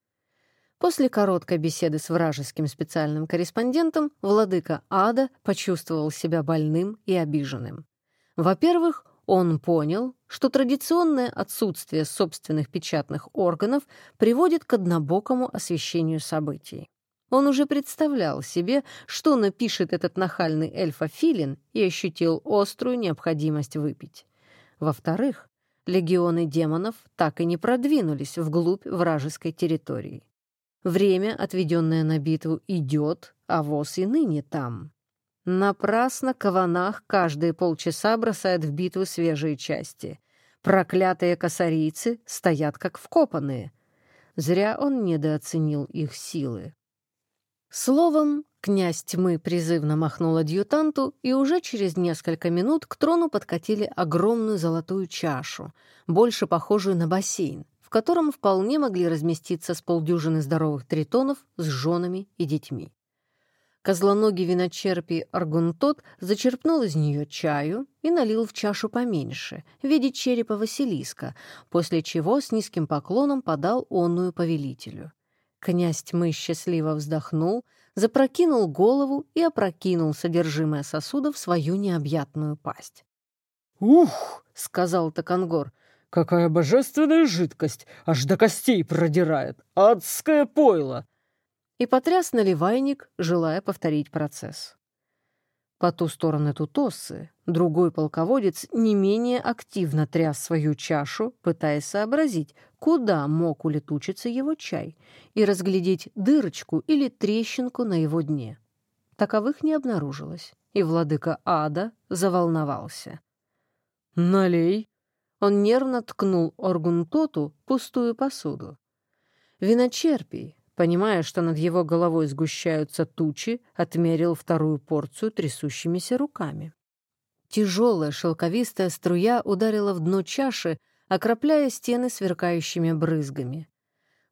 После короткой беседы с вражеским специальным корреспондентом владыка Ада почувствовал себя больным и обиженным. Во-первых, он понял, что традиционное отсутствие собственных печатных органов приводит к однобокому освещению событий. Он уже представлял себе, что напишет этот нахальный эльфа-филин и ощутил острую необходимость выпить. Во-вторых, легионы демонов так и не продвинулись вглубь вражеской территории. Время, отведенное на битву, идет, а воз и ныне там. Напрасно Каванах каждые полчаса бросает в битву свежие части. Проклятые косарийцы стоят как вкопанные. Зря он недооценил их силы. Словом, князь тьмы призывно махнул адъютанту, и уже через несколько минут к трону подкатили огромную золотую чашу, больше похожую на бассейн, котором вполне могли разместиться с полдюжины здоровых тритонов с женами и детьми. Козлоногий виночерпий Аргунтот зачерпнул из нее чаю и налил в чашу поменьше, в виде черепа Василиска, после чего с низким поклоном подал онную повелителю. Князь тьмы счастливо вздохнул, запрокинул голову и опрокинул содержимое сосуда в свою необъятную пасть. «Ух!» — сказал Такангор. Какая божественная жидкость! Аж до костей продирает! Адское пойло!» И потряс наливайник, желая повторить процесс. По ту сторону Тутосы другой полководец не менее активно тряс свою чашу, пытаясь сообразить, куда мог улетучиться его чай, и разглядеть дырочку или трещинку на его дне. Таковых не обнаружилось, и владыка ада заволновался. «Налей!» Он нервно ткнул Оргунтоту пустую посуду. Виночерпий, понимая, что над его головой сгущаются тучи, отмерил вторую порцию трясущимися руками. Тяжелая шелковистая струя ударила в дно чаши, окропляя стены сверкающими брызгами.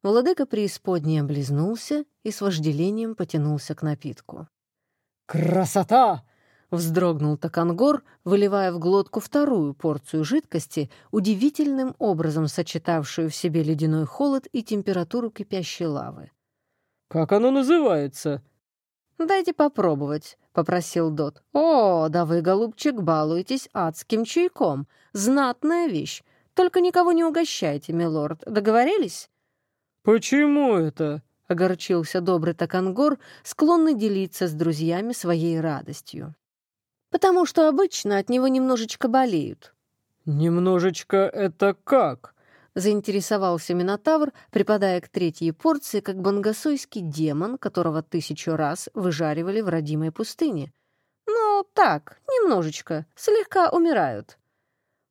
Владыка преисподней облизнулся и с вожделением потянулся к напитку. «Красота!» Вздрогнул Такангор, выливая в глотку вторую порцию жидкости, удивительным образом сочетавшую в себе ледяной холод и температуру кипящей лавы. «Как оно называется?» «Дайте попробовать», — попросил Дот. «О, да вы, голубчик, балуетесь адским чайком. Знатная вещь. Только никого не угощайте, милорд. Договорились?» «Почему это?» — огорчился добрый Такангор, склонный делиться с друзьями своей радостью потому что обычно от него немножечко болеют». «Немножечко это как?» — заинтересовался Минотавр, припадая к третьей порции, как бангасойский демон, которого тысячу раз выжаривали в родимой пустыне. «Ну, так, немножечко, слегка умирают».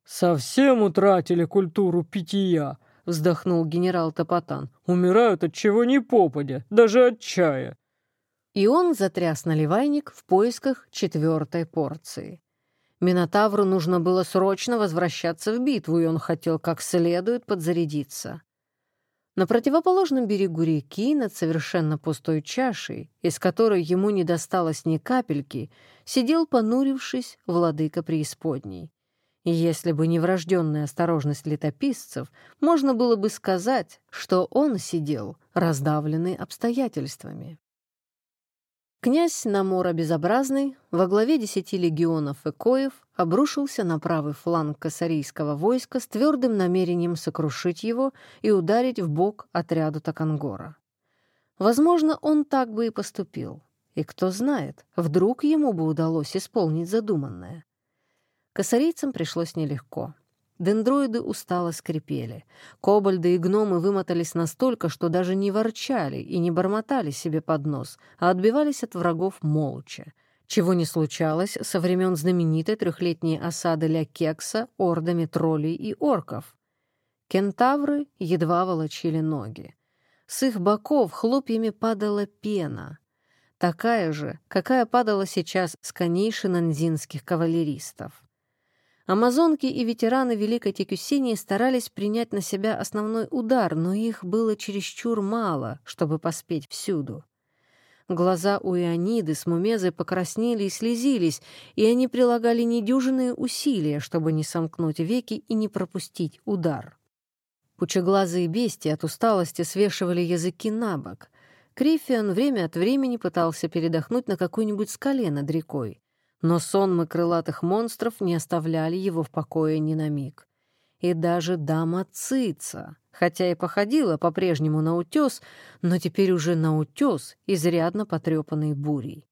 «Совсем утратили культуру питья», — вздохнул генерал Топотан. «Умирают от чего ни попадя, даже от чая». И он затряс наливайник в поисках четвертой порции. Минотавру нужно было срочно возвращаться в битву, и он хотел как следует подзарядиться. На противоположном берегу реки, над совершенно пустой чашей, из которой ему не досталось ни капельки, сидел, понурившись, владыка преисподней. И если бы не врожденная осторожность летописцев, можно было бы сказать, что он сидел, раздавленный обстоятельствами. Князь Намора Безобразный во главе десяти легионов Экоев обрушился на правый фланг косарийского войска с твердым намерением сокрушить его и ударить в бок отряду Такангора. Возможно, он так бы и поступил. И кто знает, вдруг ему бы удалось исполнить задуманное. Косарийцам пришлось нелегко. Дендроиды устало скрипели. Кобальды и гномы вымотались настолько, что даже не ворчали и не бормотали себе под нос, а отбивались от врагов молча. Чего не случалось со времен знаменитой трехлетней осады Ля Кекса ордами троллей и орков. Кентавры едва волочили ноги. С их боков хлопьями падала пена, такая же, какая падала сейчас с коней шинанзинских кавалеристов. Амазонки и ветераны Великой Текюсинии старались принять на себя основной удар, но их было чересчур мало, чтобы поспеть всюду. Глаза у Иониды с Мумезой покраснели и слезились, и они прилагали недюжинные усилия, чтобы не сомкнуть веки и не пропустить удар. Пучеглазые бестии от усталости свешивали языки на бок. Крифиан время от времени пытался передохнуть на какой-нибудь скале над рекой но сонмы крылатых монстров не оставляли его в покое ни на миг. И даже дама Цица, хотя и походила по-прежнему на утес, но теперь уже на утес, изрядно потрепанный бурей.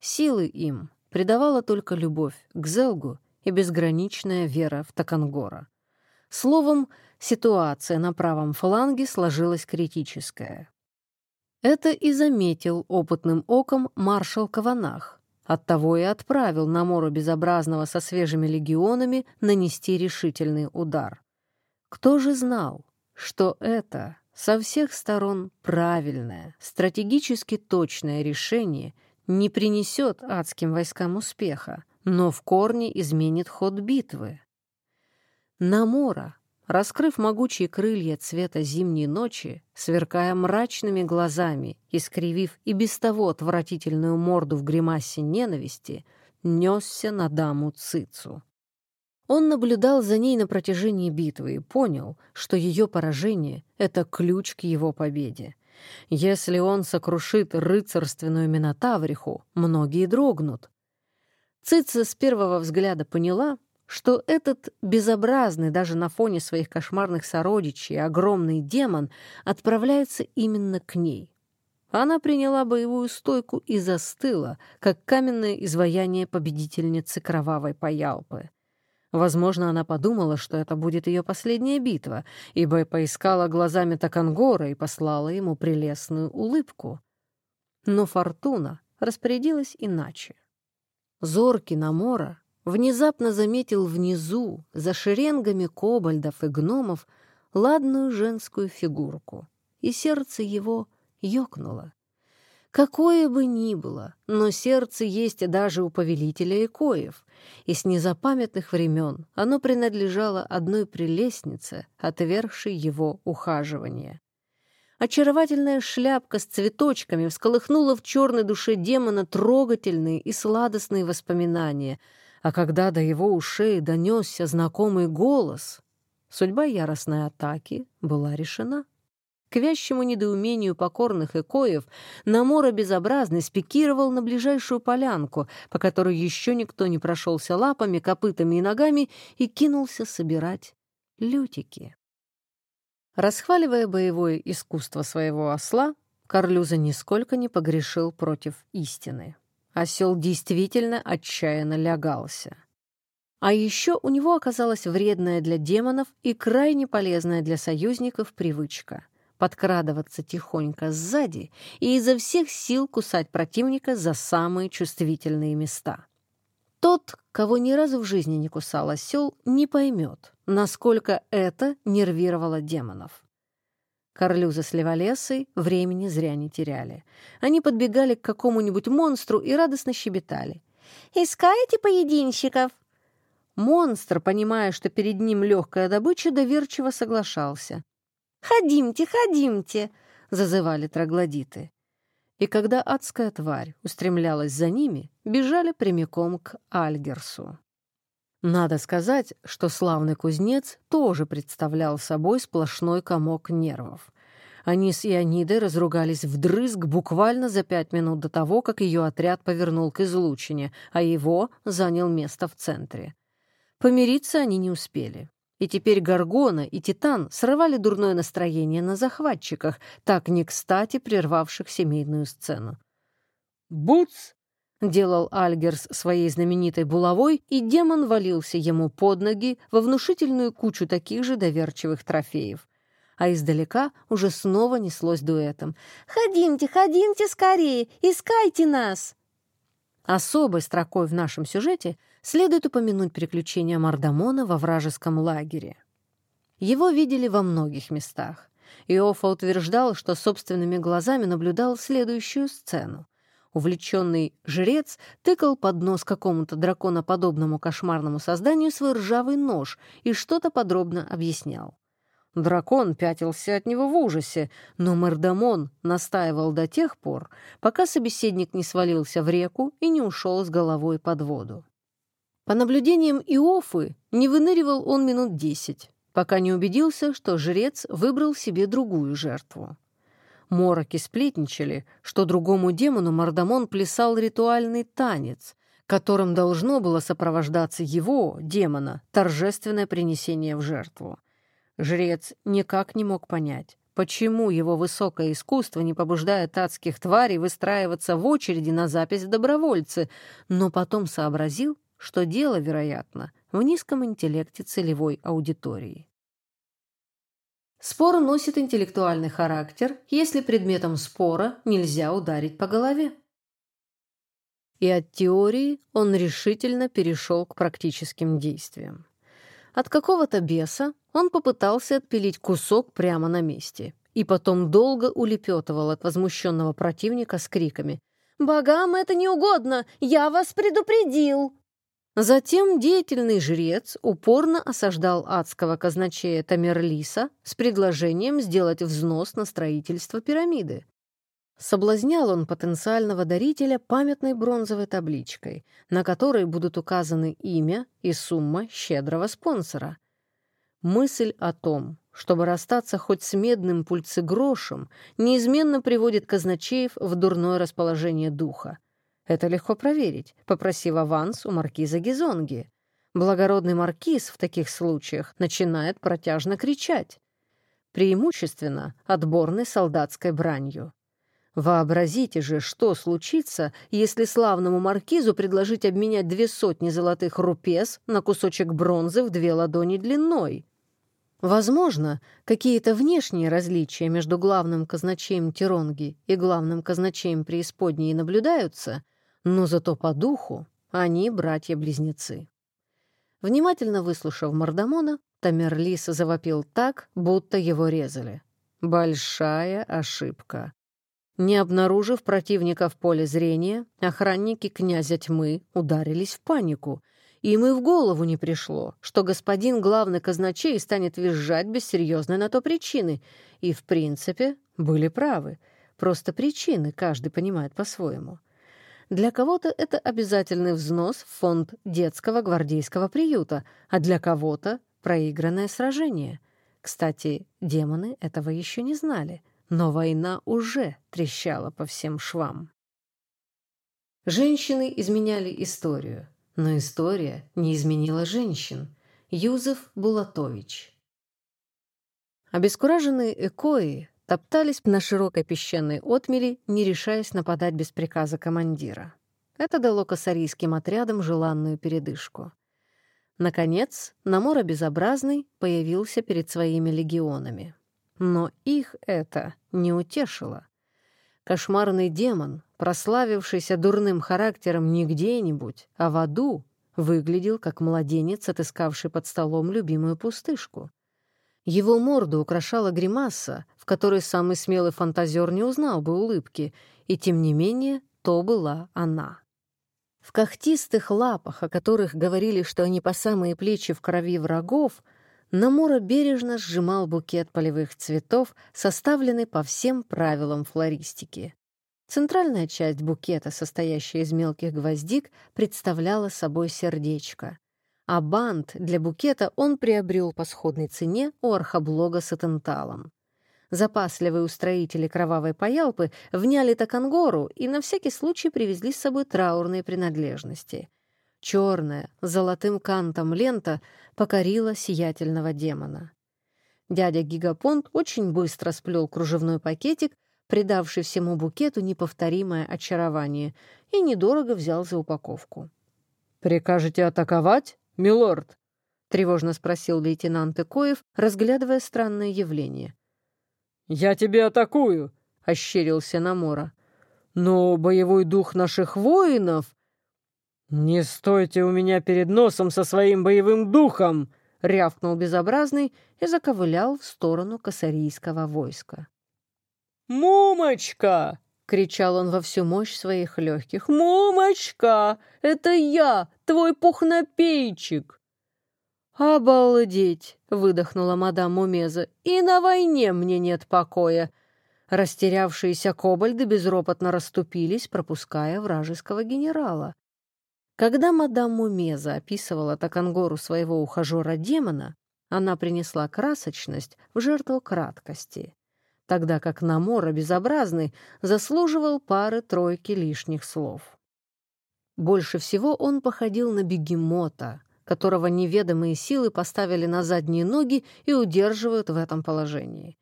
Силы им придавала только любовь к Зелгу и безграничная вера в Такангора. Словом, ситуация на правом фланге сложилась критическая. Это и заметил опытным оком маршал Каванах, Оттого и отправил на Мору Безобразного со свежими легионами нанести решительный удар. Кто же знал, что это со всех сторон правильное, стратегически точное решение не принесет адским войскам успеха, но в корне изменит ход битвы? Намора раскрыв могучие крылья цвета зимней ночи, сверкая мрачными глазами, искривив и без того отвратительную морду в гримасе ненависти, несся на даму Цицу. Он наблюдал за ней на протяжении битвы и понял, что ее поражение — это ключ к его победе. Если он сокрушит рыцарственную Минотавриху, многие дрогнут. Цица с первого взгляда поняла, что этот безобразный даже на фоне своих кошмарных сородичей огромный демон отправляется именно к ней. Она приняла боевую стойку и застыла, как каменное изваяние победительницы кровавой Паялпы. Возможно, она подумала, что это будет ее последняя битва, ибо поискала глазами Такангора и послала ему прелестную улыбку. Но Фортуна распорядилась иначе. Зоркий Намора внезапно заметил внизу, за шеренгами кобальдов и гномов, ладную женскую фигурку, и сердце его ёкнуло. Какое бы ни было, но сердце есть даже у повелителя Икоев, и с незапамятных времен оно принадлежало одной прелестнице, отвергшей его ухаживание. Очаровательная шляпка с цветочками всколыхнула в черной душе демона трогательные и сладостные воспоминания — а когда до его ушей донесся знакомый голос, судьба яростной атаки была решена. К вящему недоумению покорных экоев Намора Безобразный спикировал на ближайшую полянку, по которой еще никто не прошелся лапами, копытами и ногами, и кинулся собирать лютики. Расхваливая боевое искусство своего осла, Карлюза нисколько не погрешил против истины. Осел действительно отчаянно лягался. А еще у него оказалась вредная для демонов и крайне полезная для союзников привычка — подкрадываться тихонько сзади и изо всех сил кусать противника за самые чувствительные места. Тот, кого ни разу в жизни не кусал осел, не поймет, насколько это нервировало демонов. Карлюза с Леволесой времени зря не теряли. Они подбегали к какому-нибудь монстру и радостно щебетали. «Искаете поединщиков?» Монстр, понимая, что перед ним легкая добыча, доверчиво соглашался. «Ходимте, ходимте!» — зазывали троглодиты. И когда адская тварь устремлялась за ними, бежали прямиком к Альгерсу. Надо сказать, что славный кузнец тоже представлял собой сплошной комок нервов. Они с Ионидой разругались вдрызг буквально за пять минут до того, как ее отряд повернул к излучине, а его занял место в центре. Помириться они не успели. И теперь Гаргона и Титан срывали дурное настроение на захватчиках, так не кстати прервавших семейную сцену. «Буц!» Делал Альгерс своей знаменитой булавой, и демон валился ему под ноги во внушительную кучу таких же доверчивых трофеев. А издалека уже снова неслось дуэтом. «Ходимте, ходимте скорее, искайте нас!» Особой строкой в нашем сюжете следует упомянуть приключения Мардамона во вражеском лагере. Его видели во многих местах. Иофа утверждал, что собственными глазами наблюдал следующую сцену. Увлеченный жрец тыкал под нос какому-то драконоподобному кошмарному созданию свой ржавый нож и что-то подробно объяснял. Дракон пятился от него в ужасе, но Мордамон настаивал до тех пор, пока собеседник не свалился в реку и не ушел с головой под воду. По наблюдениям Иофы, не выныривал он минут десять, пока не убедился, что жрец выбрал себе другую жертву. Мороки сплетничали, что другому демону Мордамон плясал ритуальный танец, которым должно было сопровождаться его, демона, торжественное принесение в жертву. Жрец никак не мог понять, почему его высокое искусство не побуждает адских тварей выстраиваться в очереди на запись добровольцы, но потом сообразил, что дело, вероятно, в низком интеллекте целевой аудитории. Спор носит интеллектуальный характер, если предметом спора нельзя ударить по голове. И от теории он решительно перешел к практическим действиям. От какого-то беса он попытался отпилить кусок прямо на месте и потом долго улепетывал от возмущенного противника с криками «Богам это не угодно! Я вас предупредил!» Затем деятельный жрец упорно осаждал адского казначея Тамерлиса с предложением сделать взнос на строительство пирамиды. Соблазнял он потенциального дарителя памятной бронзовой табличкой, на которой будут указаны имя и сумма щедрого спонсора. Мысль о том, чтобы расстаться хоть с медным пульцегрошем, неизменно приводит казначеев в дурное расположение духа. Это легко проверить, попросив аванс у маркиза Гизонги. Благородный маркиз в таких случаях начинает протяжно кричать. Преимущественно отборной солдатской бранью. Вообразите же, что случится, если славному маркизу предложить обменять две сотни золотых рупес на кусочек бронзы в две ладони длиной. Возможно, какие-то внешние различия между главным казначеем Тиронги и главным казначеем преисподней наблюдаются, но зато по духу они братья-близнецы. Внимательно выслушав Мардамона, Тамерлис завопил так, будто его резали. Большая ошибка. Не обнаружив противника в поле зрения, охранники князя тьмы ударились в панику. Им и в голову не пришло, что господин главный казначей станет визжать без серьезной на то причины. И, в принципе, были правы. Просто причины каждый понимает по-своему. Для кого-то это обязательный взнос в фонд детского гвардейского приюта, а для кого-то — проигранное сражение. Кстати, демоны этого еще не знали — но война уже трещала по всем швам. Женщины изменяли историю, но история не изменила женщин. Юзеф Булатович. Обескураженные экои топтались на широкой песчаной отмели, не решаясь нападать без приказа командира. Это дало косарийским отрядам желанную передышку. Наконец, Намора Безобразный появился перед своими легионами. Но их это не утешило. Кошмарный демон, прославившийся дурным характером не где-нибудь, а в аду, выглядел как младенец, отыскавший под столом любимую пустышку. Его морду украшала гримаса, которой самый смелый фантазер не узнал бы улыбки, и тем не менее то была она. В когтистых лапах, о которых говорили, что они по самые плечи в крови врагов, Намура бережно сжимал букет полевых цветов, составленный по всем правилам флористики. Центральная часть букета, состоящая из мелких гвоздик, представляла собой сердечко. А бант для букета он приобрел по сходной цене у архоблога с атенталом. Запасливые устроители кровавой паялпы вняли Такангору и на всякий случай привезли с собой траурные принадлежности. Черная, с золотым кантом лента покорила сиятельного демона. Дядя Гигапонт очень быстро сплел кружевной пакетик, придавший всему букету неповторимое очарование, и недорого взял за упаковку. «Прикажете атаковать, милорд?» — тревожно спросил лейтенант Икоев, разглядывая странное явление. «Я тебе атакую!» — ощерился Намора. «Но боевой дух наших воинов...» «Не стойте у меня перед носом со своим боевым духом!» — рявкнул безобразный и заковылял в сторону косарийского войска. «Мумочка!» — кричал он во всю мощь своих легких. «Мумочка! Это я, твой пухнопейчик!» «Обалдеть!» — выдохнула мадам Мумеза. «И на войне мне нет покоя!» Растерявшиеся кобальды безропотно расступились, пропуская вражеского генерала. Когда мадам Мумеза описывала Такангору своего ухажера-демона, она принесла красочность в жертву краткости, тогда как Намора Безобразный заслуживал пары-тройки лишних слов. Больше всего он походил на бегемота, которого неведомые силы поставили на задние ноги и удерживают в этом положении.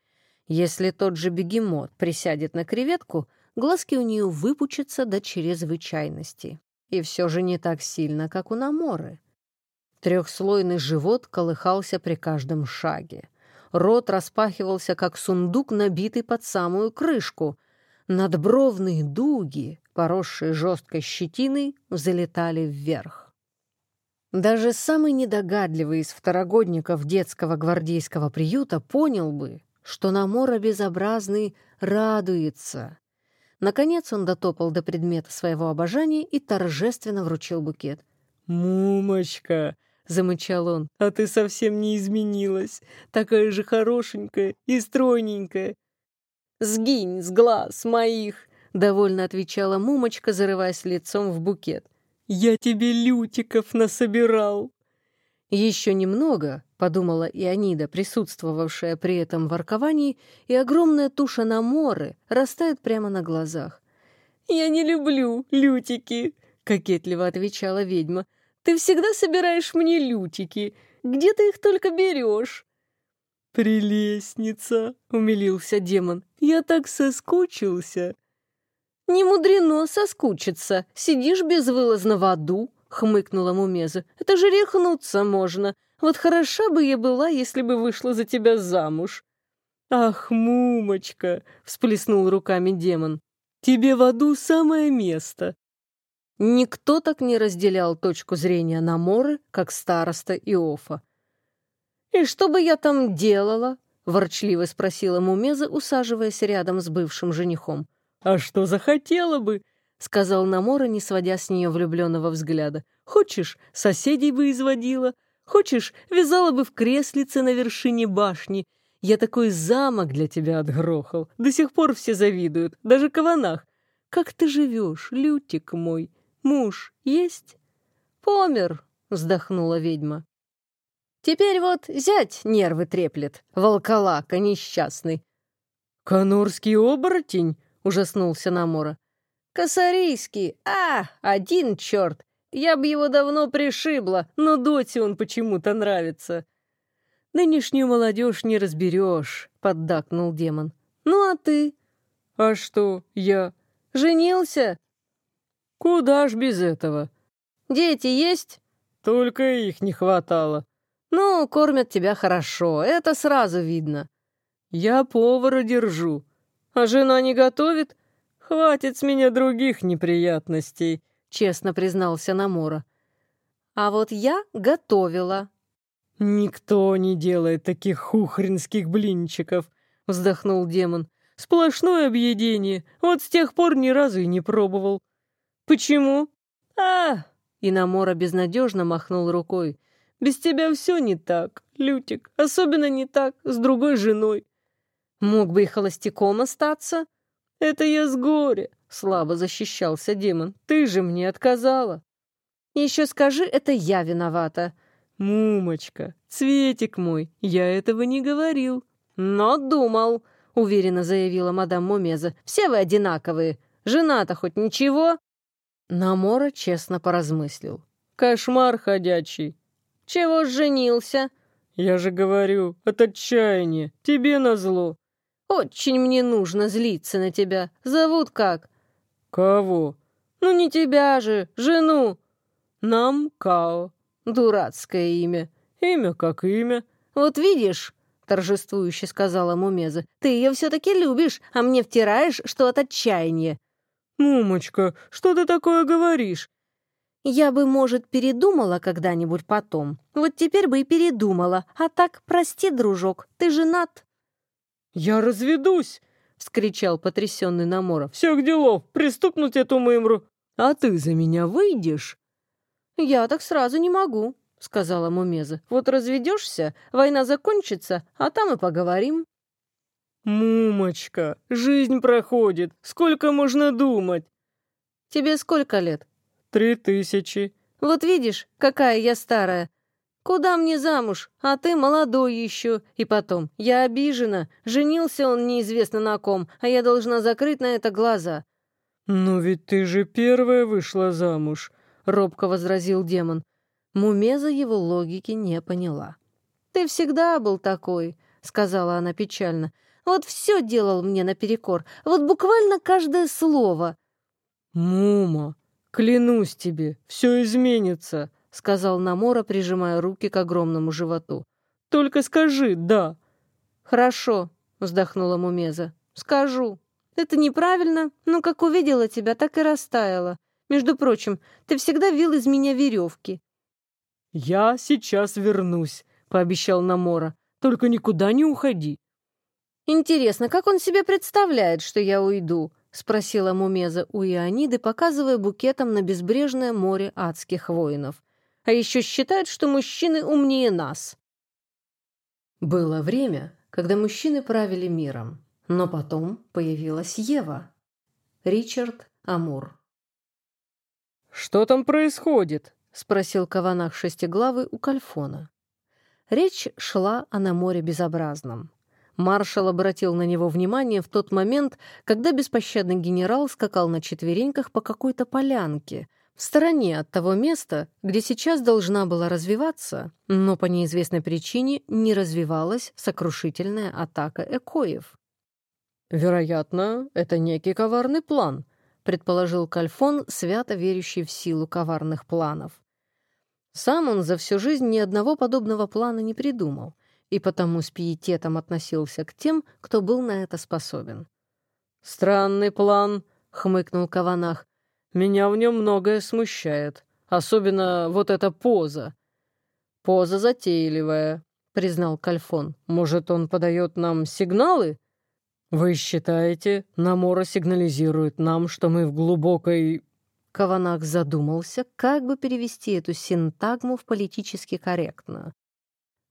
Если тот же бегемот присядет на креветку, глазки у нее выпучатся до чрезвычайности. И все же не так сильно, как у Наморы. Трехслойный живот колыхался при каждом шаге. Рот распахивался, как сундук, набитый под самую крышку. Надбровные дуги, поросшие жесткой щетиной, залетали вверх. Даже самый недогадливый из второгодников детского гвардейского приюта понял бы, что Намора безобразный радуется. Наконец он дотопал до предмета своего обожания и торжественно вручил букет. «Мумочка!» — замычал он. «А ты совсем не изменилась. Такая же хорошенькая и стройненькая». «Сгинь с глаз моих!» — довольно отвечала Мумочка, зарываясь лицом в букет. «Я тебе лютиков насобирал!» Еще немного, — подумала Ионида, присутствовавшая при этом ворковании, и огромная туша наморы растает прямо на глазах. «Я не люблю лютики», — кокетливо отвечала ведьма. «Ты всегда собираешь мне лютики. Где ты их только берешь?» «Прелестница», — умилился демон. «Я так соскучился». «Не мудрено соскучиться. Сидишь безвылазно в аду», — хмыкнула Мумеза. «Это же рехнуться можно. Вот хороша бы я была, если бы вышла за тебя замуж». «Ах, Мумочка!» — всплеснул руками демон. «Тебе в аду самое место!» Никто так не разделял точку зрения Наморы, как староста Иофа. «И что бы я там делала?» — ворчливо спросила Мумеза, усаживаясь рядом с бывшим женихом. «А что захотела бы?» — сказал Намора, не сводя с нее влюбленного взгляда. «Хочешь, соседей бы изводила? Хочешь, вязала бы в креслице на вершине башни? Я такой замок для тебя отгрохал. До сих пор все завидуют, даже Каванах. Как ты живешь, Лютик мой? Муж есть?» «Помер», — вздохнула ведьма. «Теперь вот зять нервы треплет, волколака несчастный». «Конурский оборотень?» — ужаснулся Намора. Косарийский! А, один черт! Я бы его давно пришибла, но доте он почему-то нравится. Нынешнюю молодежь не разберешь, поддакнул демон. Ну а ты? А что, я? Женился? Куда ж без этого? Дети есть? Только их не хватало. Ну, кормят тебя хорошо, это сразу видно. Я повара держу. А жена не готовит? «Хватит с меня других неприятностей», — честно признался Намора. «А вот я готовила». «Никто не делает таких хухринских блинчиков», — вздохнул демон. «Сплошное объедение. Вот с тех пор ни разу и не пробовал». «Почему?» «А!» — и Намора безнадежно махнул рукой. «Без тебя все не так, Лютик. Особенно не так с другой женой». «Мог бы и холостяком остаться», «Это я с горя!» — слабо защищался демон. «Ты же мне отказала!» «Еще скажи, это я виновата!» «Мумочка, цветик мой, я этого не говорил!» «Но думал!» — уверенно заявила мадам Мумеза. «Все вы одинаковые! Жена-то хоть ничего?» Намора честно поразмыслил. «Кошмар ходячий!» «Чего женился?» «Я же говорю, от отчаяния, тебе назло!» Очень мне нужно злиться на тебя. Зовут как?» «Кого?» «Ну не тебя же, жену». «Нам Као». «Дурацкое имя». «Имя как имя». «Вот видишь», — торжествующе сказала Мумеза, «ты ее все-таки любишь, а мне втираешь, что от отчаяния». «Мумочка, что ты такое говоришь?» Я бы, может, передумала когда-нибудь потом. Вот теперь бы и передумала. А так, прости, дружок, ты женат». «Я разведусь!» — вскричал потрясенный Намора. «Всех делов! Пристукнуть эту мымру! А ты за меня выйдешь?» «Я так сразу не могу», — сказала Мумеза. «Вот разведешься, война закончится, а там и поговорим». «Мумочка, жизнь проходит. Сколько можно думать?» «Тебе сколько лет?» Три тысячи. Вот видишь, какая я старая. Куда мне замуж? А ты молодой еще. И потом, я обижена. Женился он неизвестно на ком, а я должна закрыть на это глаза. «Но ведь ты же первая вышла замуж», — робко возразил демон. Мумеза его логики не поняла. «Ты всегда был такой», — сказала она печально. «Вот все делал мне наперекор. Вот буквально каждое слово». «Мума, «Клянусь тебе, все изменится», — сказал Намора, прижимая руки к огромному животу. «Только скажи «да». «Хорошо», — вздохнула Мумеза. «Скажу. Это неправильно, но как увидела тебя, так и растаяла. Между прочим, ты всегда вил из меня веревки». «Я сейчас вернусь», — пообещал Намора. «Только никуда не уходи». «Интересно, как он себе представляет, что я уйду?» — спросила Мумеза у Иониды, показывая букетом на безбрежное море адских воинов. «А еще считает, что мужчины умнее нас». Было время, когда мужчины правили миром, но потом появилась Ева. Ричард Амур. «Что там происходит?» — спросил Каванах Шестиглавый у Кальфона. Речь шла о на море безобразном. Маршал обратил на него внимание в тот момент, когда беспощадный генерал скакал на четвереньках по какой-то полянке, в стороне от того места, где сейчас должна была развиваться, но по неизвестной причине не развивалась сокрушительная атака Экоев. «Вероятно, это некий коварный план», — предположил Кальфон, свято верящий в силу коварных планов. Сам он за всю жизнь ни одного подобного плана не придумал — и потому с пиететом относился к тем, кто был на это способен. «Странный план», — хмыкнул Каванах. «Меня в нем многое смущает, особенно вот эта поза». «Поза затейливая», — признал Кальфон. «Может, он подает нам сигналы?» «Вы считаете, Намора сигнализирует нам, что мы в глубокой...» Каванах задумался, как бы перевести эту синтагму в политически корректно.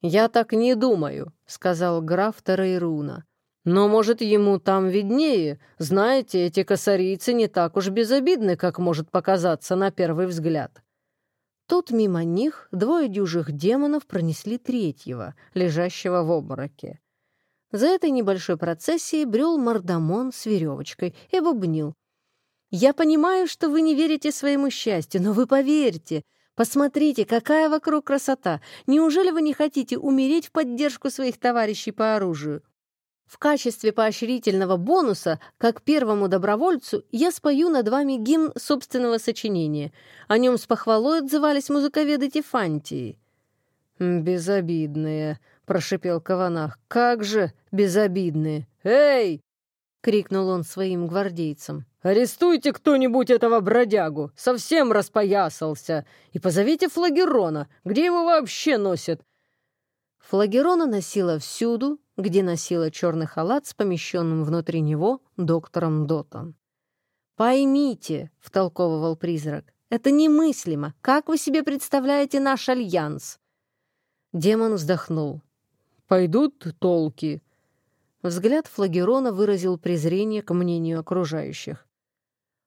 «Я так не думаю», — сказал граф Тарейруна. «Но, может, ему там виднее. Знаете, эти косарийцы не так уж безобидны, как может показаться на первый взгляд». Тут мимо них двое дюжих демонов пронесли третьего, лежащего в обмороке. За этой небольшой процессией брел мордамон с веревочкой и бубнил. «Я понимаю, что вы не верите своему счастью, но вы поверьте, Посмотрите, какая вокруг красота! Неужели вы не хотите умереть в поддержку своих товарищей по оружию? В качестве поощрительного бонуса, как первому добровольцу, я спою над вами гимн собственного сочинения. О нем с похвалой отзывались музыковеды Тефантии». «Безобидные», — прошипел Каванах. «Как же безобидные! Эй!» — крикнул он своим гвардейцам. «Арестуйте кто-нибудь этого бродягу! Совсем распоясался! И позовите Флагерона! Где его вообще носят?» Флагерона носила всюду, где носила черный халат с помещенным внутри него доктором Дотом. «Поймите», — втолковывал призрак, — «это немыслимо. Как вы себе представляете наш альянс?» Демон вздохнул. «Пойдут толки». Взгляд Флагерона выразил презрение к мнению окружающих.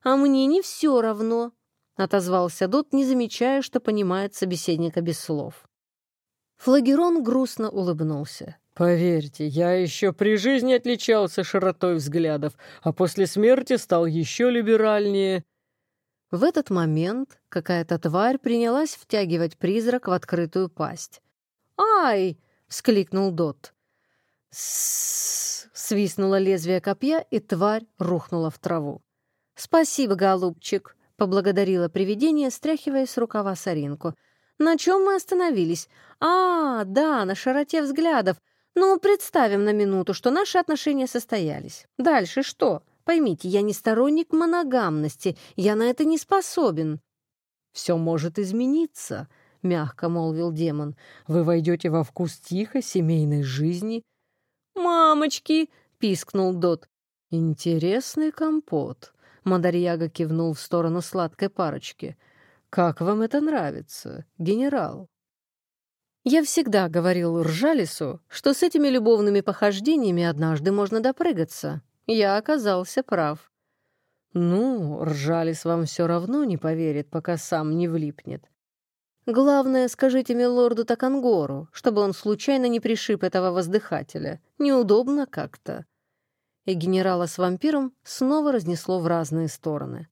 «А мне не все равно», — отозвался Дот, не замечая, что понимает собеседника без слов. Флагерон грустно улыбнулся. «Поверьте, я еще при жизни отличался широтой взглядов, а после смерти стал еще либеральнее». В этот момент какая-то тварь принялась втягивать призрак в открытую пасть. «Ай!» — вскликнул Дот. «С-с-с!» — свистнуло лезвие копья, и тварь рухнула в траву. «Спасибо, голубчик», — поблагодарила привидение, стряхивая с рукава соринку. «На чем мы остановились? А, да, на широте взглядов. Ну, представим на минуту, что наши отношения состоялись. Дальше что? Поймите, я не сторонник моногамности, я на это не способен». все может измениться», — мягко молвил демон. «Вы войдете во вкус тихой семейной жизни». «Мамочки!» — пискнул Дот. «Интересный компот», — Мадарьяга кивнул в сторону сладкой парочки. «Как вам это нравится, генерал?» Я всегда говорил Ржалису, что с этими любовными похождениями однажды можно допрыгаться. Я оказался прав. «Ну, Ржалис вам все равно не поверит, пока сам не влипнет. Главное, скажите милорду Такангору, чтобы он случайно не пришиб этого воздыхателя. Неудобно как-то». И генерала с вампиром снова разнесло в разные стороны.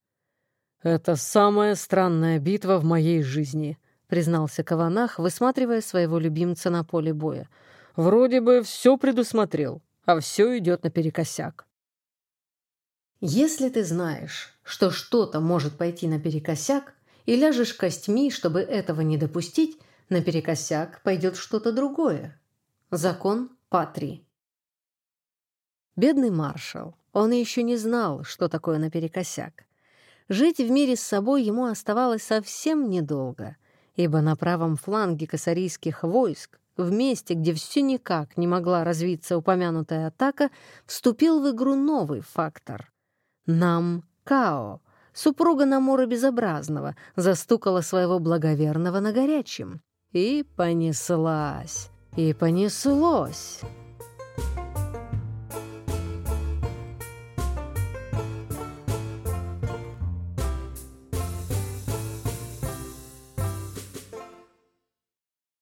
«Это самая странная битва в моей жизни», — признался Каванах, высматривая своего любимца на поле боя. «Вроде бы все предусмотрел, а все идет наперекосяк». Если ты знаешь, что что-то может пойти наперекосяк, и ляжешь костьми, чтобы этого не допустить, наперекосяк пойдет что-то другое. Закон Патри. Бедный маршал. Он еще не знал, что такое наперекосяк. Жить в мире с собой ему оставалось совсем недолго, ибо на правом фланге косарийских войск, в месте, где все никак не могла развиться упомянутая атака, вступил в игру новый фактор нам Као, супруга Намора Безобразного, застукала своего благоверного на горячем. И понеслась, и понеслось.